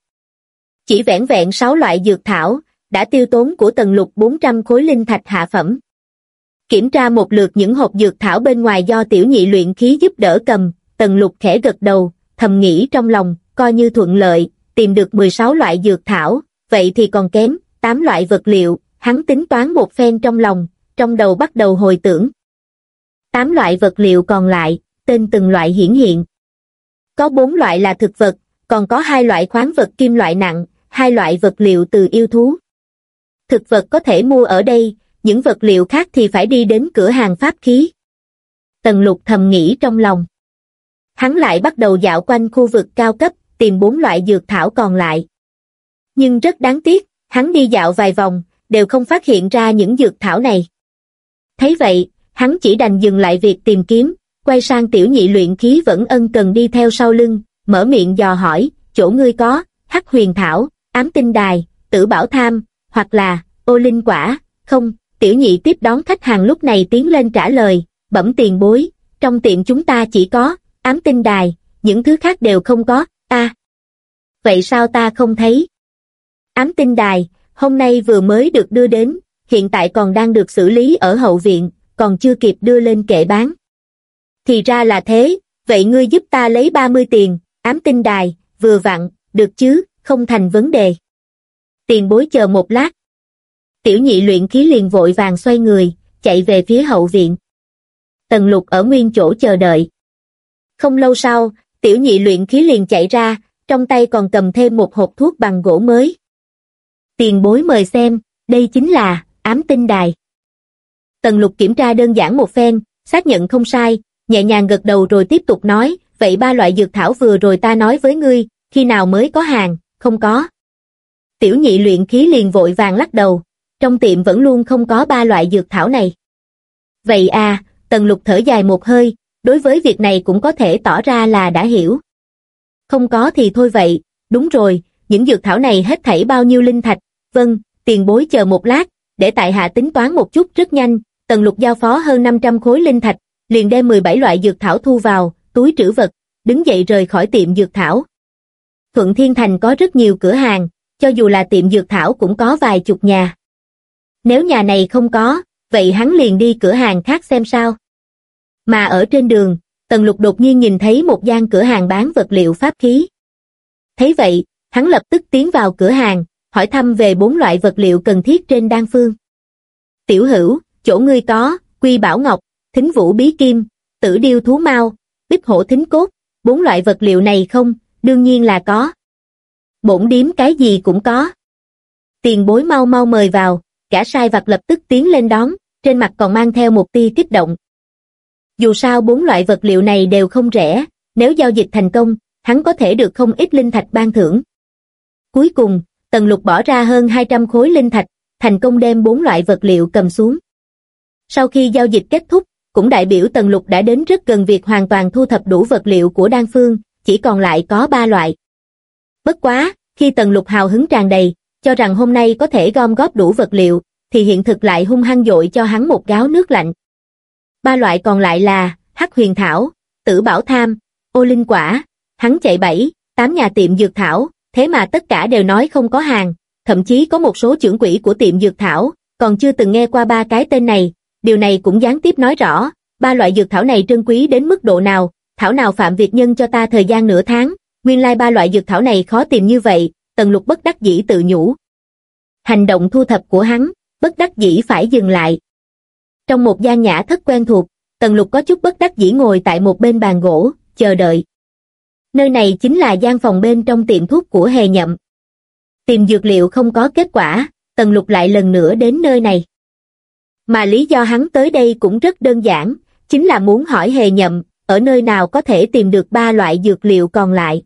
Chỉ vẻn vẹn 6 loại dược thảo, đã tiêu tốn của Tần Lục 400 khối linh thạch hạ phẩm. Kiểm tra một lượt những hộp dược thảo bên ngoài do tiểu nhị luyện khí giúp đỡ cầm, Tần Lục khẽ gật đầu, thầm nghĩ trong lòng, coi như thuận lợi, tìm được 16 loại dược thảo, vậy thì còn kém, 8 loại vật liệu, hắn tính toán một phen trong lòng, trong đầu bắt đầu hồi tưởng. 8 loại vật liệu còn lại, tên từng loại hiển hiện. Có bốn loại là thực vật, còn có hai loại khoáng vật kim loại nặng, hai loại vật liệu từ yêu thú. Thực vật có thể mua ở đây, những vật liệu khác thì phải đi đến cửa hàng pháp khí. Tần lục thầm nghĩ trong lòng. Hắn lại bắt đầu dạo quanh khu vực cao cấp, tìm bốn loại dược thảo còn lại. Nhưng rất đáng tiếc, hắn đi dạo vài vòng, đều không phát hiện ra những dược thảo này. Thấy vậy, hắn chỉ đành dừng lại việc tìm kiếm, quay sang tiểu nhị luyện khí vẫn ân cần đi theo sau lưng, mở miệng dò hỏi, chỗ ngươi có, hắc huyền thảo, ám tinh đài, tử bảo tham, hoặc là, ô linh quả, không, tiểu nhị tiếp đón khách hàng lúc này tiến lên trả lời, bẩm tiền bối, trong tiệm chúng ta chỉ có, ám tinh đài, những thứ khác đều không có, ta. Vậy sao ta không thấy? Ám tinh đài, hôm nay vừa mới được đưa đến, hiện tại còn đang được xử lý ở hậu viện, còn chưa kịp đưa lên kệ bán. Thì ra là thế, vậy ngươi giúp ta lấy 30 tiền, ám tinh đài, vừa vặn, được chứ, không thành vấn đề. Tiền bối chờ một lát. Tiểu nhị luyện khí liền vội vàng xoay người, chạy về phía hậu viện. Tần lục ở nguyên chỗ chờ đợi. Không lâu sau, tiểu nhị luyện khí liền chạy ra, trong tay còn cầm thêm một hộp thuốc bằng gỗ mới. Tiền bối mời xem, đây chính là ám tinh đài. Tần lục kiểm tra đơn giản một phen, xác nhận không sai, nhẹ nhàng gật đầu rồi tiếp tục nói, vậy ba loại dược thảo vừa rồi ta nói với ngươi, khi nào mới có hàng, không có. Tiểu nhị luyện khí liền vội vàng lắc đầu, trong tiệm vẫn luôn không có ba loại dược thảo này. Vậy à, tần lục thở dài một hơi, đối với việc này cũng có thể tỏ ra là đã hiểu. Không có thì thôi vậy, đúng rồi, những dược thảo này hết thảy bao nhiêu linh thạch, vâng, tiền bối chờ một lát, để tại hạ tính toán một chút rất nhanh, Tần Lục giao phó hơn 500 khối linh thạch, liền đem 17 loại dược thảo thu vào, túi trữ vật, đứng dậy rời khỏi tiệm dược thảo. Thuận Thiên Thành có rất nhiều cửa hàng, cho dù là tiệm dược thảo cũng có vài chục nhà. Nếu nhà này không có, vậy hắn liền đi cửa hàng khác xem sao. Mà ở trên đường, Tần Lục đột nhiên nhìn thấy một gian cửa hàng bán vật liệu pháp khí. Thấy vậy, hắn lập tức tiến vào cửa hàng, hỏi thăm về bốn loại vật liệu cần thiết trên đan phương. Tiểu hữu, chỗ ngươi có, quy bảo ngọc, thính vũ bí kim, tử điêu thú mau, bích hổ thính cốt, bốn loại vật liệu này không, đương nhiên là có. Bổn điếm cái gì cũng có. Tiền bối mau mau mời vào, cả sai vặt lập tức tiến lên đón, trên mặt còn mang theo một tia kích động. Dù sao bốn loại vật liệu này đều không rẻ, nếu giao dịch thành công, hắn có thể được không ít linh thạch ban thưởng. Cuối cùng, Tần Lục bỏ ra hơn 200 khối linh thạch, thành công đem bốn loại vật liệu cầm xuống. Sau khi giao dịch kết thúc, cũng đại biểu Tần Lục đã đến rất gần việc hoàn toàn thu thập đủ vật liệu của đan phương, chỉ còn lại có ba loại. Bất quá, khi Tần Lục hào hứng tràn đầy, cho rằng hôm nay có thể gom góp đủ vật liệu, thì hiện thực lại hung hăng dội cho hắn một gáo nước lạnh. Ba loại còn lại là Hắc Huyền Thảo, Tử Bảo Tham, Ô Linh Quả, hắn chạy bảy, tám nhà tiệm dược thảo, thế mà tất cả đều nói không có hàng, thậm chí có một số trưởng quỹ của tiệm dược thảo, còn chưa từng nghe qua ba cái tên này, điều này cũng gián tiếp nói rõ, ba loại dược thảo này trân quý đến mức độ nào, thảo nào Phạm Việt Nhân cho ta thời gian nửa tháng, nguyên lai ba loại dược thảo này khó tìm như vậy, tần lục bất đắc dĩ tự nhủ. Hành động thu thập của hắn, bất đắc dĩ phải dừng lại. Trong một gian nhã thất quen thuộc, tần lục có chút bất đắc dĩ ngồi tại một bên bàn gỗ, chờ đợi. Nơi này chính là gian phòng bên trong tiệm thuốc của hề nhậm. Tìm dược liệu không có kết quả, tần lục lại lần nữa đến nơi này. Mà lý do hắn tới đây cũng rất đơn giản, chính là muốn hỏi hề nhậm, ở nơi nào có thể tìm được ba loại dược liệu còn lại.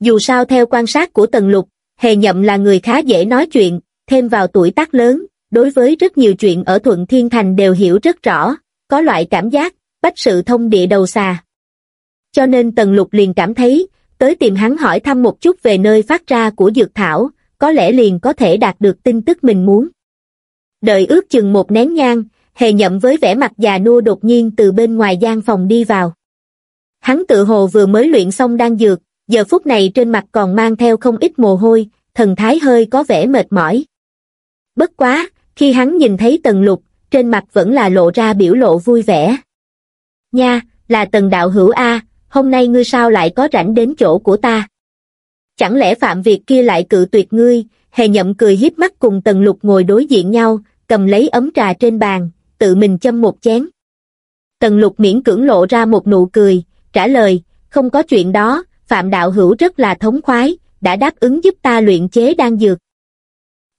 Dù sao theo quan sát của Tần Lục, hề nhậm là người khá dễ nói chuyện, thêm vào tuổi tác lớn, đối với rất nhiều chuyện ở Thuận Thiên Thành đều hiểu rất rõ, có loại cảm giác, bách sự thông địa đầu xà. Cho nên Tần Lục liền cảm thấy, tới tìm hắn hỏi thăm một chút về nơi phát ra của dược thảo, có lẽ liền có thể đạt được tin tức mình muốn. Đợi ước chừng một nén nhang, hề nhậm với vẻ mặt già nua đột nhiên từ bên ngoài gian phòng đi vào. Hắn tự hồ vừa mới luyện xong đang dược, giờ phút này trên mặt còn mang theo không ít mồ hôi, thần thái hơi có vẻ mệt mỏi. Bất quá, khi hắn nhìn thấy tần lục, trên mặt vẫn là lộ ra biểu lộ vui vẻ. Nha, là tần đạo hữu A, hôm nay ngươi sao lại có rảnh đến chỗ của ta? Chẳng lẽ phạm việc kia lại cự tuyệt ngươi, hề nhậm cười hiếp mắt cùng tần lục ngồi đối diện nhau, cầm lấy ấm trà trên bàn, tự mình châm một chén. Tần lục miễn cưỡng lộ ra một nụ cười, trả lời, không có chuyện đó, Phạm Đạo Hữu rất là thống khoái, đã đáp ứng giúp ta luyện chế đan dược.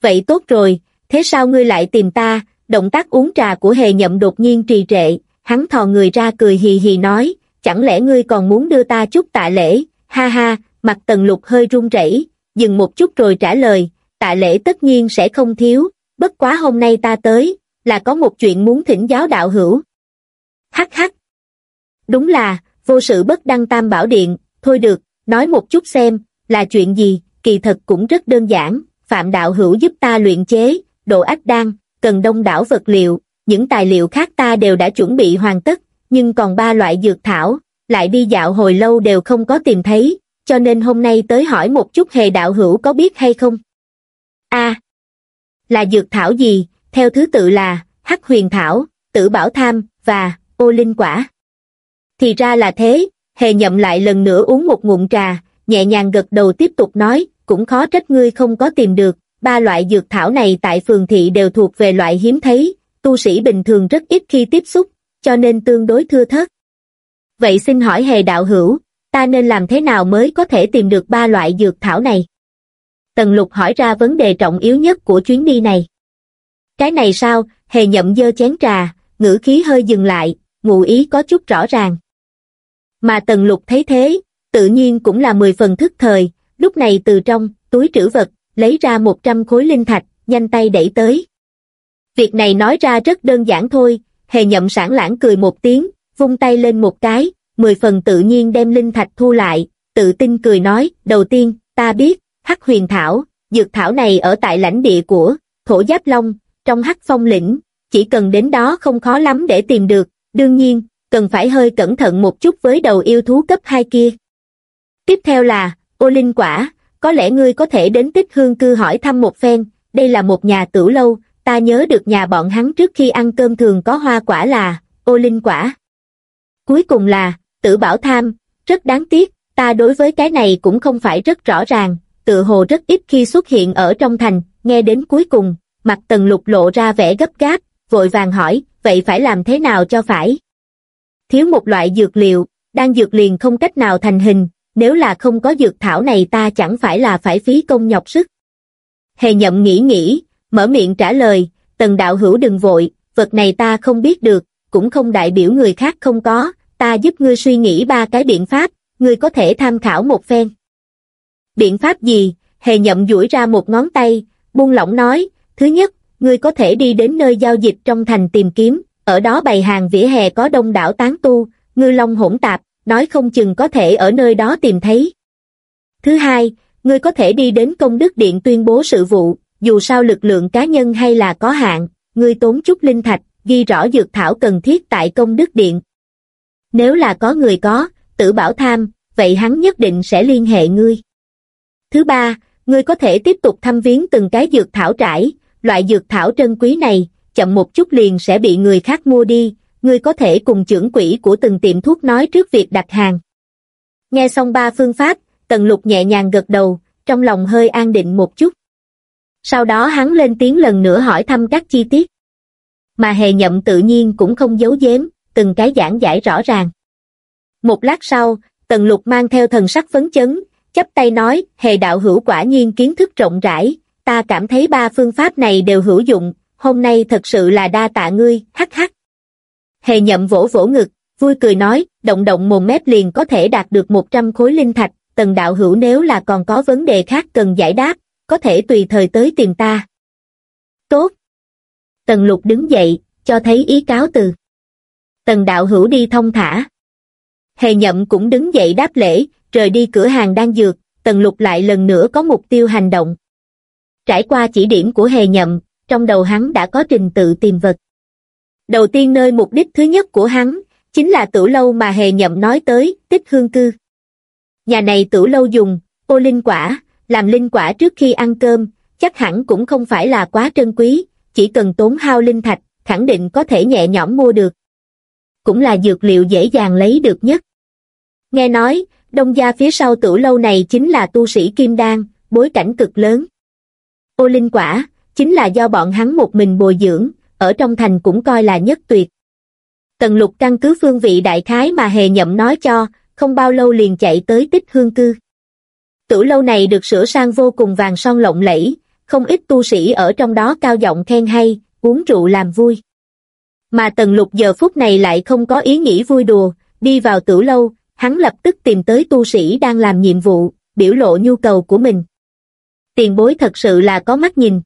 Vậy tốt rồi, thế sao ngươi lại tìm ta, động tác uống trà của hề nhậm đột nhiên trì trệ, hắn thò người ra cười hì hì nói, chẳng lẽ ngươi còn muốn đưa ta chút tạ lễ, ha ha, mặt tần lục hơi run rẩy, dừng một chút rồi trả lời, tạ lễ tất nhiên sẽ không thiếu, bất quá hôm nay ta tới, là có một chuyện muốn thỉnh giáo đạo hữu. Hắc hắc. Đúng là, vô sự bất đăng tam bảo điện, thôi được, nói một chút xem, là chuyện gì, kỳ thật cũng rất đơn giản, phạm đạo hữu giúp ta luyện chế, độ ách đan, cần đông đảo vật liệu, những tài liệu khác ta đều đã chuẩn bị hoàn tất, nhưng còn ba loại dược thảo, lại đi dạo hồi lâu đều không có tìm thấy, cho nên hôm nay tới hỏi một chút hề đạo hữu có biết hay không. a là dược thảo gì, theo thứ tự là hắc huyền thảo, tử bảo tham và ô linh quả. Thì ra là thế, hề nhậm lại lần nữa uống một ngụm trà, nhẹ nhàng gật đầu tiếp tục nói, cũng khó trách ngươi không có tìm được, ba loại dược thảo này tại phường thị đều thuộc về loại hiếm thấy, tu sĩ bình thường rất ít khi tiếp xúc, cho nên tương đối thưa thớt. Vậy xin hỏi hề đạo hữu, ta nên làm thế nào mới có thể tìm được ba loại dược thảo này? Tần lục hỏi ra vấn đề trọng yếu nhất của chuyến đi này. Cái này sao, hề nhậm dơ chén trà, ngữ khí hơi dừng lại, ngụ ý có chút rõ ràng. Mà tần lục thấy thế, tự nhiên cũng là mười phần thức thời, lúc này từ trong, túi trữ vật, lấy ra một trăm khối linh thạch, nhanh tay đẩy tới. Việc này nói ra rất đơn giản thôi, hề nhậm sản lãng cười một tiếng, vung tay lên một cái, mười phần tự nhiên đem linh thạch thu lại, tự tin cười nói, đầu tiên, ta biết, hắc huyền thảo, dược thảo này ở tại lãnh địa của thổ giáp long, trong hắc phong lĩnh, chỉ cần đến đó không khó lắm để tìm được, đương nhiên, cần phải hơi cẩn thận một chút với đầu yêu thú cấp 2 kia. Tiếp theo là, ô linh quả, có lẽ ngươi có thể đến tích hương cư hỏi thăm một phen, đây là một nhà tử lâu, ta nhớ được nhà bọn hắn trước khi ăn cơm thường có hoa quả là, ô linh quả. Cuối cùng là, tử bảo tham, rất đáng tiếc, ta đối với cái này cũng không phải rất rõ ràng, tự hồ rất ít khi xuất hiện ở trong thành, nghe đến cuối cùng, mặt tần lục lộ ra vẻ gấp gáp, vội vàng hỏi, vậy phải làm thế nào cho phải? Thiếu một loại dược liệu, đang dược liền không cách nào thành hình, nếu là không có dược thảo này ta chẳng phải là phải phí công nhọc sức. Hề nhậm nghĩ nghĩ, mở miệng trả lời, tần đạo hữu đừng vội, vật này ta không biết được, cũng không đại biểu người khác không có, ta giúp ngươi suy nghĩ ba cái biện pháp, ngươi có thể tham khảo một phen. Biện pháp gì? Hề nhậm duỗi ra một ngón tay, buông lỏng nói, thứ nhất, ngươi có thể đi đến nơi giao dịch trong thành tìm kiếm, ở đó bày hàng vỉa hè có đông đảo tán tu, ngư long hỗn tạp, nói không chừng có thể ở nơi đó tìm thấy. Thứ hai, ngươi có thể đi đến công đức điện tuyên bố sự vụ, dù sao lực lượng cá nhân hay là có hạn, ngươi tốn chút linh thạch, ghi rõ dược thảo cần thiết tại công đức điện. Nếu là có người có, tử bảo tham, vậy hắn nhất định sẽ liên hệ ngươi. Thứ ba, ngươi có thể tiếp tục thăm viếng từng cái dược thảo trải, loại dược thảo trân quý này, chậm một chút liền sẽ bị người khác mua đi, ngươi có thể cùng trưởng quỹ của từng tiệm thuốc nói trước việc đặt hàng. Nghe xong ba phương pháp, Tần Lục nhẹ nhàng gật đầu, trong lòng hơi an định một chút. Sau đó hắn lên tiếng lần nữa hỏi thăm các chi tiết. Mà hề nhậm tự nhiên cũng không giấu giếm, từng cái giảng giải rõ ràng. Một lát sau, Tần Lục mang theo thần sắc phấn chấn, chắp tay nói, hề đạo hữu quả nhiên kiến thức rộng rãi, ta cảm thấy ba phương pháp này đều hữu dụng, hôm nay thật sự là đa tạ ngươi, hắc hắc. Hề nhậm vỗ vỗ ngực, vui cười nói, động động mồm mép liền có thể đạt được 100 khối linh thạch, tần đạo hữu nếu là còn có vấn đề khác cần giải đáp, có thể tùy thời tới tìm ta. Tốt. Tần lục đứng dậy, cho thấy ý cáo từ. Tần đạo hữu đi thông thả. Hề nhậm cũng đứng dậy đáp lễ, rời đi cửa hàng đang dược, tần lục lại lần nữa có mục tiêu hành động. Trải qua chỉ điểm của hề nhậm, trong đầu hắn đã có trình tự tìm vật. Đầu tiên nơi mục đích thứ nhất của hắn, chính là tử lâu mà hề nhậm nói tới, tích hương cư. Nhà này tử lâu dùng, ô linh quả, làm linh quả trước khi ăn cơm, chắc hẳn cũng không phải là quá trân quý, chỉ cần tốn hao linh thạch, khẳng định có thể nhẹ nhõm mua được. Cũng là dược liệu dễ dàng lấy được nhất. Nghe nói, đông gia phía sau tử lâu này chính là tu sĩ Kim Đan, bối cảnh cực lớn. Ô linh quả, chính là do bọn hắn một mình bồi dưỡng, ở trong thành cũng coi là nhất tuyệt. Tần lục căn cứ phương vị đại khái mà hề nhậm nói cho, không bao lâu liền chạy tới tích hương cư. Tử lâu này được sửa sang vô cùng vàng son lộng lẫy, không ít tu sĩ ở trong đó cao giọng khen hay, uống rượu làm vui. Mà tần lục giờ phút này lại không có ý nghĩ vui đùa, đi vào tử lâu, hắn lập tức tìm tới tu sĩ đang làm nhiệm vụ, biểu lộ nhu cầu của mình. Tiền bối thật sự là có mắt nhìn.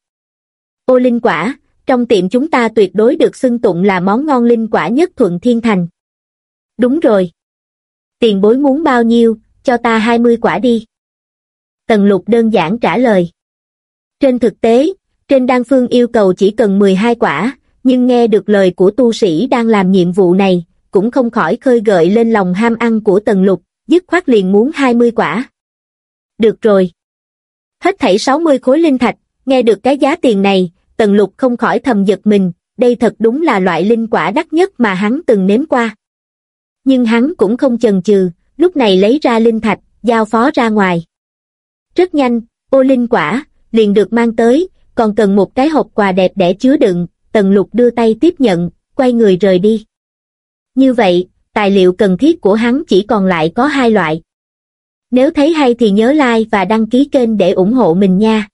Ô linh quả, trong tiệm chúng ta tuyệt đối được xưng tụng là món ngon linh quả nhất thuận thiên thành. Đúng rồi. Tiền bối muốn bao nhiêu, cho ta 20 quả đi. Tần lục đơn giản trả lời. Trên thực tế, trên đan phương yêu cầu chỉ cần 12 quả, nhưng nghe được lời của tu sĩ đang làm nhiệm vụ này, cũng không khỏi khơi gợi lên lòng ham ăn của tần lục, dứt khoát liền muốn 20 quả. Được rồi. Hết thảy 60 khối linh thạch, nghe được cái giá tiền này, tần lục không khỏi thầm giật mình, đây thật đúng là loại linh quả đắt nhất mà hắn từng nếm qua. Nhưng hắn cũng không chần chừ, lúc này lấy ra linh thạch, giao phó ra ngoài. Rất nhanh, ô linh quả, liền được mang tới, còn cần một cái hộp quà đẹp để chứa đựng, tần lục đưa tay tiếp nhận, quay người rời đi. Như vậy, tài liệu cần thiết của hắn chỉ còn lại có hai loại. Nếu thấy hay thì nhớ like và đăng ký kênh để ủng hộ mình nha.